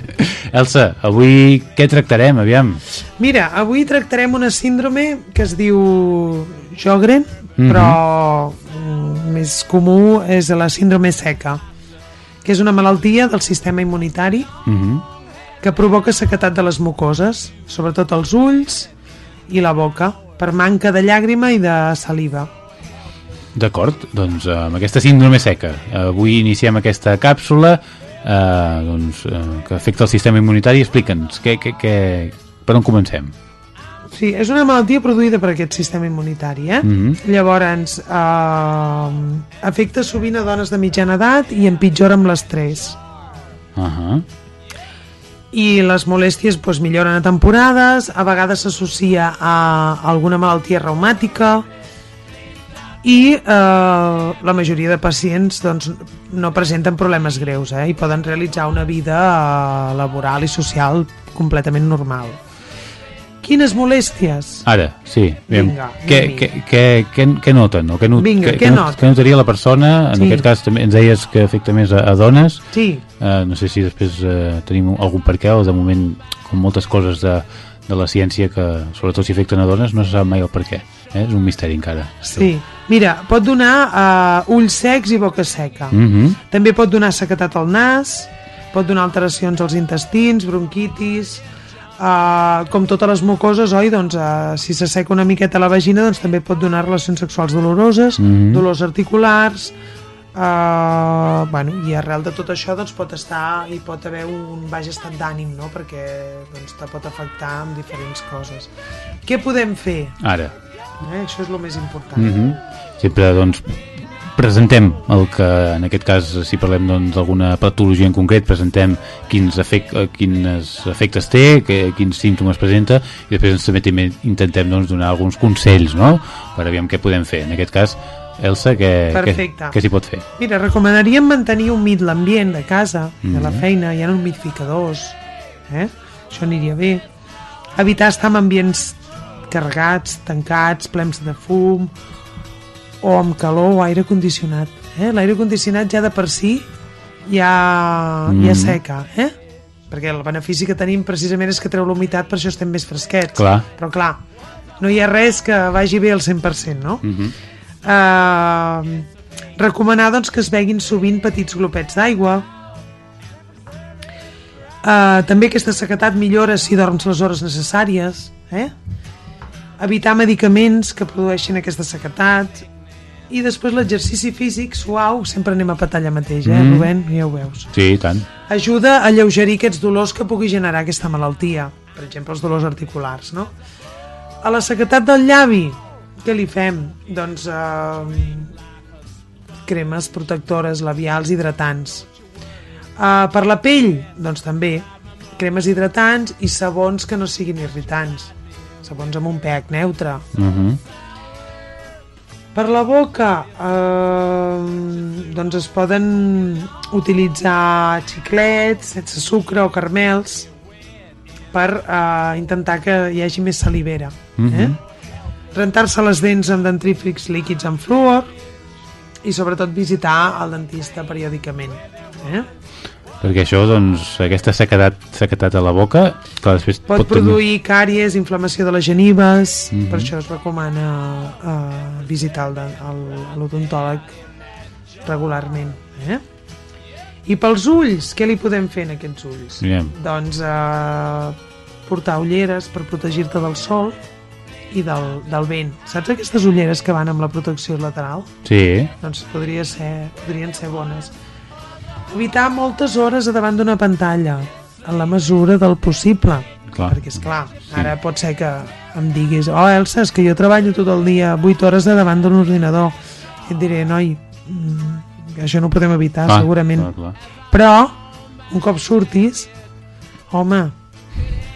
Elsa, avui què tractarem, aviam? Mira, avui tractarem una síndrome que es diu Jogren, Mhm. però mm, més comú és la síndrome seca, que és una malaltia del sistema immunitari Uh -huh. que provoca sequetat de les mucoses, sobretot els ulls i la boca, per manca de llàgrima i de saliva. D'acord, doncs amb aquesta síndrome seca. Avui iniciem aquesta càpsula eh, doncs, eh, que afecta el sistema immunitari. Explica'ns, què, què, què... per on comencem? Sí, és una malaltia produïda per aquest sistema immunitari, eh? Mhm. Llavors, eh, afecta sovint a dones de mitjana edat i empitjora amb l'estrès. Uh -huh. I les molèsties doncs, milloren a temporades, a vegades s'associa a alguna malaltia reumàtica i eh, la majoria de pacients doncs, no presenten problemes greus eh, i poden realitzar una vida eh, laboral i social completament normal. Quines molèsties? Ara, sí. Vinga, què, què, què, què, què noten? O què, not, Vinga, què, què not, què notaria la persona? En Sí. aquest cas també ens deies que afecta més a, a dones. Sí. Eh, no sé si després eh, tenim algun per què o de moment, com moltes coses de, de la ciència que sobretot si afecten a dones no se sap mai el per què. Eh? És un misteri encara. Sí. Mira, pot donar uh, ulls secs i boca seca. Mm -hmm. També pot donar sequetat al nas, pot donar alteracions als intestins, bronquitis, uh, com totes les mucoses, oi? Doncs uh, si s'asseca una miqueta la vagina, doncs també pot donar relacions sexuals doloroses, Mhm. dolors articulars, Uh, bueno, i arrel de tot això doncs, pot estar hi pot haver un baix estat d'ànim no? perquè doncs, te pot afectar amb diferents coses què podem fer? Ara. Eh? això és el més important Mm -hmm. Sempre, doncs, presentem el que, en aquest cas, si parlem doncs, d'alguna patologia en concret, presentem quins, efect, eh, quins efectes té, que, quins símptomes presenta, i després ens també, també intentem doncs, donar alguns consells, no?, per aviam què podem fer. En aquest cas, Elsa, què, què, Perfecte. què s'hi pot fer? Mira, recomanaríem mantenir humit l'ambient de casa, de la Mhm. feina, hi ha humidificadors, eh? això aniria bé. Evitar estar en ambients carregats, tancats, plens de fum, o amb calor o aire condicionat. Eh? L'aire condicionat ja de per si ja, Mhm. ja seca, eh? perquè el benefici que tenim precisament és que treu l'humitat, per això estem més fresquets. Clar. Però clar, no hi ha res que vagi bé al 100%, no? Mhm. Uh, recomanar doncs, que es beguin sovint petits glopets d'aigua uh, també aquesta sequetat millora si dorms les hores necessàries eh? evitar medicaments que produeixin aquesta sequetat i després l'exercici físic suau sempre anem a petar allà mateix eh, Mm. Rubén? ja ho veus Sí, tant. ajuda a alleugerir aquests dolors que pugui generar aquesta malaltia per exemple els dolors articulars no? a la sequetat del llavi què li fem? doncs eh, cremes protectores labials hidratants uh, per la pell doncs també cremes hidratants i sabons que no siguin irritants sabons amb un pH neutre Uh -huh. Per la boca, eh, doncs es poden utilitzar xiclets sense sucre o carmels per eh, intentar que hi hagi més salivera. Eh? Mhm. Rentar-se les dents amb dentrífics líquids amb fluor i sobretot visitar el dentista periòdicament. Eh? Perquè això, doncs, aquesta sequedat, sequedat a la boca, clar, després Pot, produir càries, inflamació de les genives, Mhm. per això es recomana eh, visitar l'odontòleg regularment. Eh? I pels ulls, què li podem fer en aquests ulls? Aviam. Doncs eh, portar ulleres per protegir-te del sol i del, del vent. Saps aquestes ulleres que van amb la protecció lateral? Sí, doncs podria ser, podrien ser bones. Evitar moltes hores a davant d'una pantalla, en la mesura del possible. Clar. Perquè, és clar, ara pot ser que em diguis oh, Elsa, és que jo treballo tot el dia 8 hores a davant d'un ordinador. I et diré, noi, mm, això no ho podem evitar, Clar, segurament. clar, clar. Però, un cop surtis, home,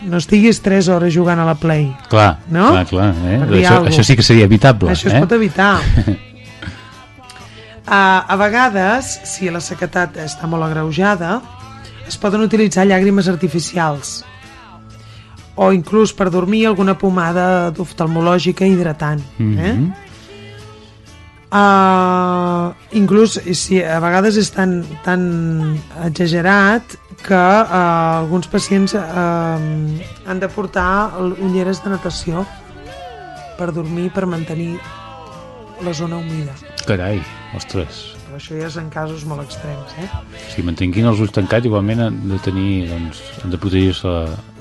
no estiguis 3 hores jugant a la Play. clar, No? clar, clar eh? Això, això sí que seria evitable. Això es eh? pot evitar. Uh, a vegades, si la sequetat està molt agreujada, es poden utilitzar llàgrimes artificials o inclús per dormir alguna pomada oftalmològica hidratant. Eh? Mhm. Uh, inclús si a vegades és tan, tan exagerat que uh, alguns pacients uh, han de portar ulleres de natació per dormir, per mantenir la zona humida. Carai, ostres. Però això ja és en casos molt extrems, eh? Si mantinguin els ulls tancats, igualment han de tenir, doncs, han de protegir-se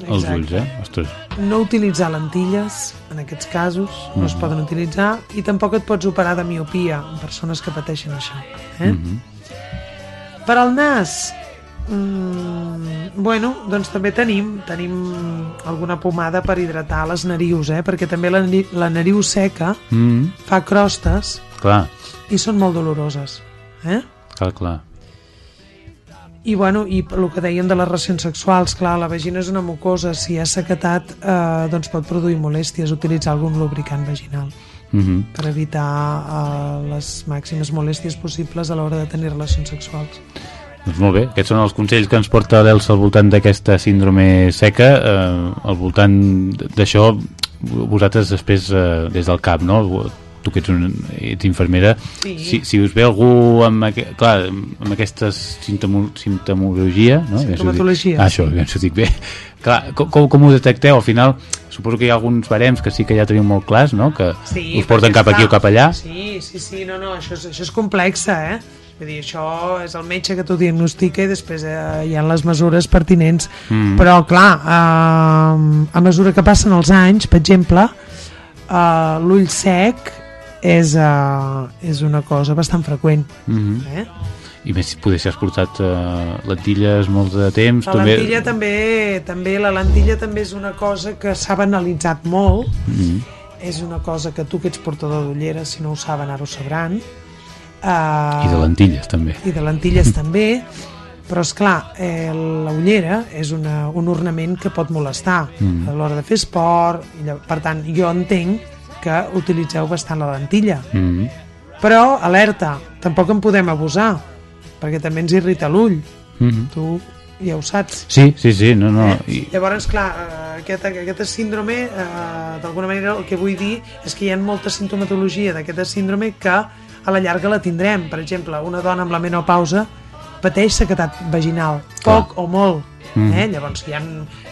els ulls, eh? Ostres. No utilitzar lentilles, en aquests casos, no es Mhm. poden utilitzar, i tampoc et pots operar de miopia en persones que pateixen això. Eh? Mhm. Per al nas, mm, bueno, doncs també tenim tenim alguna pomada per hidratar les narius, eh? perquè també la, la nariu seca Mm, fa crostes clar, i són molt doloroses. Eh? clar, clar. I, bueno, i el que dèiem de les relacions sexuals, clar, la vagina és una mucosa, si ha sequetat, eh, doncs pot produir molèsties, utilitzar algun lubricant vaginal Mhm. per evitar eh, les màximes molèsties possibles a l'hora de tenir relacions sexuals. Doncs molt bé, aquests són els consells que ens porta l'Elsa al voltant d'aquesta síndrome seca. Eh, al voltant d'això, vosaltres després, eh, des del CAP, no? Tu que ets, un, ets infermera, Sí. si, si us ve algú amb, aqu clar, amb aquesta simptomo simptomologia... No? Ja. Simptomatologia, Ah, això, ja ens ho dic bé. Clar, com, com, com ho detecteu? Al final, suposo que hi ha alguns barems que sí que ja teniu molt clars, no? que Sí, us porten cap aquí o cap allà. Sí, sí, sí, no, no, això és, això és complexa, eh? Vull dir, això és el metge que t'ho diagnostica i després eh, hi ha les mesures pertinents. Mm. Però, clar, eh, a mesura que passen els anys, per exemple, eh, l'ull sec és, eh, és una cosa bastant freqüent. Mhm. Eh? I més si poder si has portat uh, lentilles molt de temps... La lentilla també, també, la lentilla també és una cosa que s'ha banalitzat molt, Mhm. és una cosa que tu que ets portador d'ulleres, si no ho saben, ara ho sabran, Uh, I de lentilles, també. I de lentilles també, però és clar, eh, la ullera és una, un ornament que pot molestar Mm. a l'hora de fer esport, i per tant, jo entenc que utilitzeu bastant la lentilla. Mm. Però, alerta, tampoc en podem abusar, perquè també ens irrita l'ull. Mm. Tu ja ho saps. Sí, sí, sí, no, no. Eh? I, Llavors, clar, eh, aquest, aquest síndrome, eh, d'alguna manera el que vull dir és que hi ha molta sintomatologia d'aquesta síndrome que a la llarga la tindrem. Per exemple, una dona amb la menopausa pateix sequedat vaginal, poc o molt. Mm. Eh? Llavors hi ha,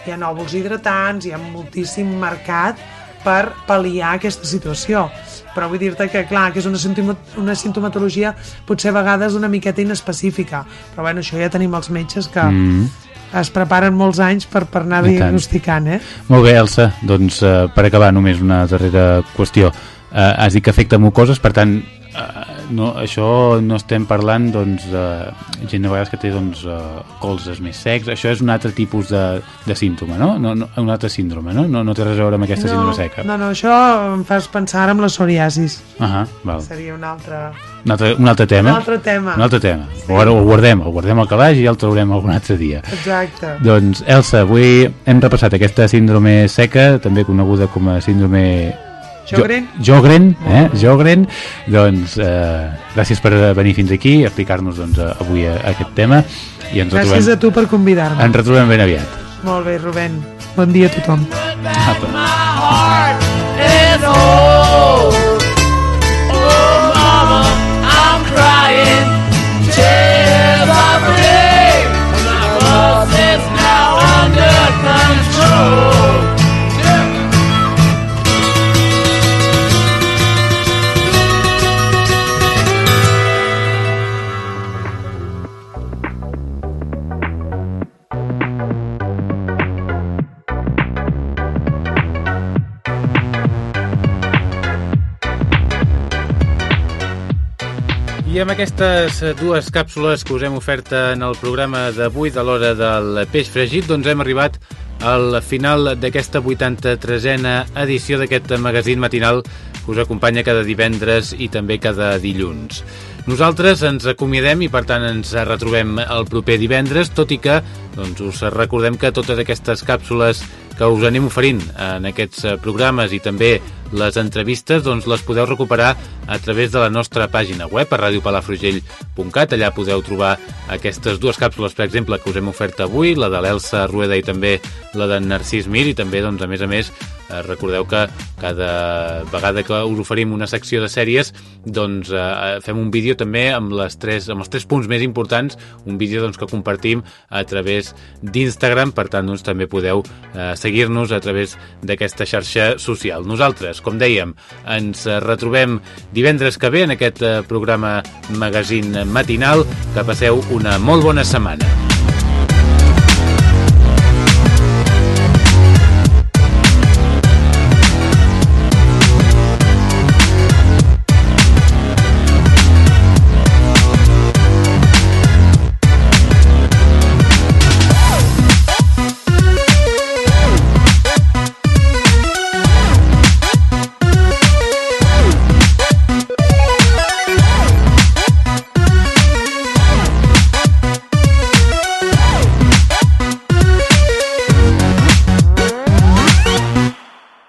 hi ha òvuls hidratants, hi ha moltíssim mercat per pal·liar aquesta situació. Però vull dir-te que, clar, que és una, una sintomatologia potser a vegades una miqueta inespecífica. Però bueno, això ja tenim els metges que Mm. es preparen molts anys per, per anar diagnosticant, eh? Molt bé, Elsa. Doncs eh, per acabar només una darrera qüestió. Eh, has dit que afecta mucoses, per tant, eh, no, això no estem parlant doncs, de gent a vegades que té doncs, eh, colzes més secs. Això és un altre tipus de, de símptoma, no? no, no un altre síndrome, no? no? No té res a veure amb aquesta síndrome seca. no, no, això em fas pensar ara en la psoriasis. Ah, val. Seria un altre... Un altre, un altre tema? Un altre tema. Un altre tema. Sí. Ara ho guardem, el guardem al calaix i ja el traurem algun altre dia. Exacte. Doncs, Elsa, avui hem repassat aquesta síndrome seca, també coneguda com a síndrome... Jogren. Jo, Jogren, eh? Jogren. Doncs, eh, gràcies per venir fins aquí, a explicar-nos doncs, avui a, aquest tema. I ens Gràcies retrobem, a tu per convidar-me. ens retrobem ben aviat. Molt bé, Rubén. Bon dia a tothom. is old. Oh, Amb aquestes dues càpsules que us hem ofert en el programa d'avui de l'hora del peix fregit, doncs hem arribat al final d'aquesta 83a edició d'aquest magazín matinal que us acompanya cada divendres i també cada dilluns. Nosaltres ens acomiadem i per tant ens retrobem el proper divendres, tot i que doncs, us recordem que totes aquestes càpsules que us anem oferint en aquests programes i també les entrevistes doncs les podeu recuperar a través de la nostra pàgina web a radiopalafrugell.cat allà podeu trobar aquestes dues càpsules per exemple que us hem ofert avui la de l'Elsa Rueda i també la d'en Narcís Mir i també doncs, a més a més eh, recordeu que cada vegada que us oferim una secció de sèries doncs eh, fem un vídeo també amb, les tres, amb els tres punts més importants un vídeo doncs, que compartim a través d'Instagram. Per tant doncs, també podeu eh, seguir-nos a través d'aquesta xarxa social. Nosaltres, com dèiem, ens eh, retrobem divendres que ve en aquest eh, programa magazín matinal. Que passeu una molt bona setmana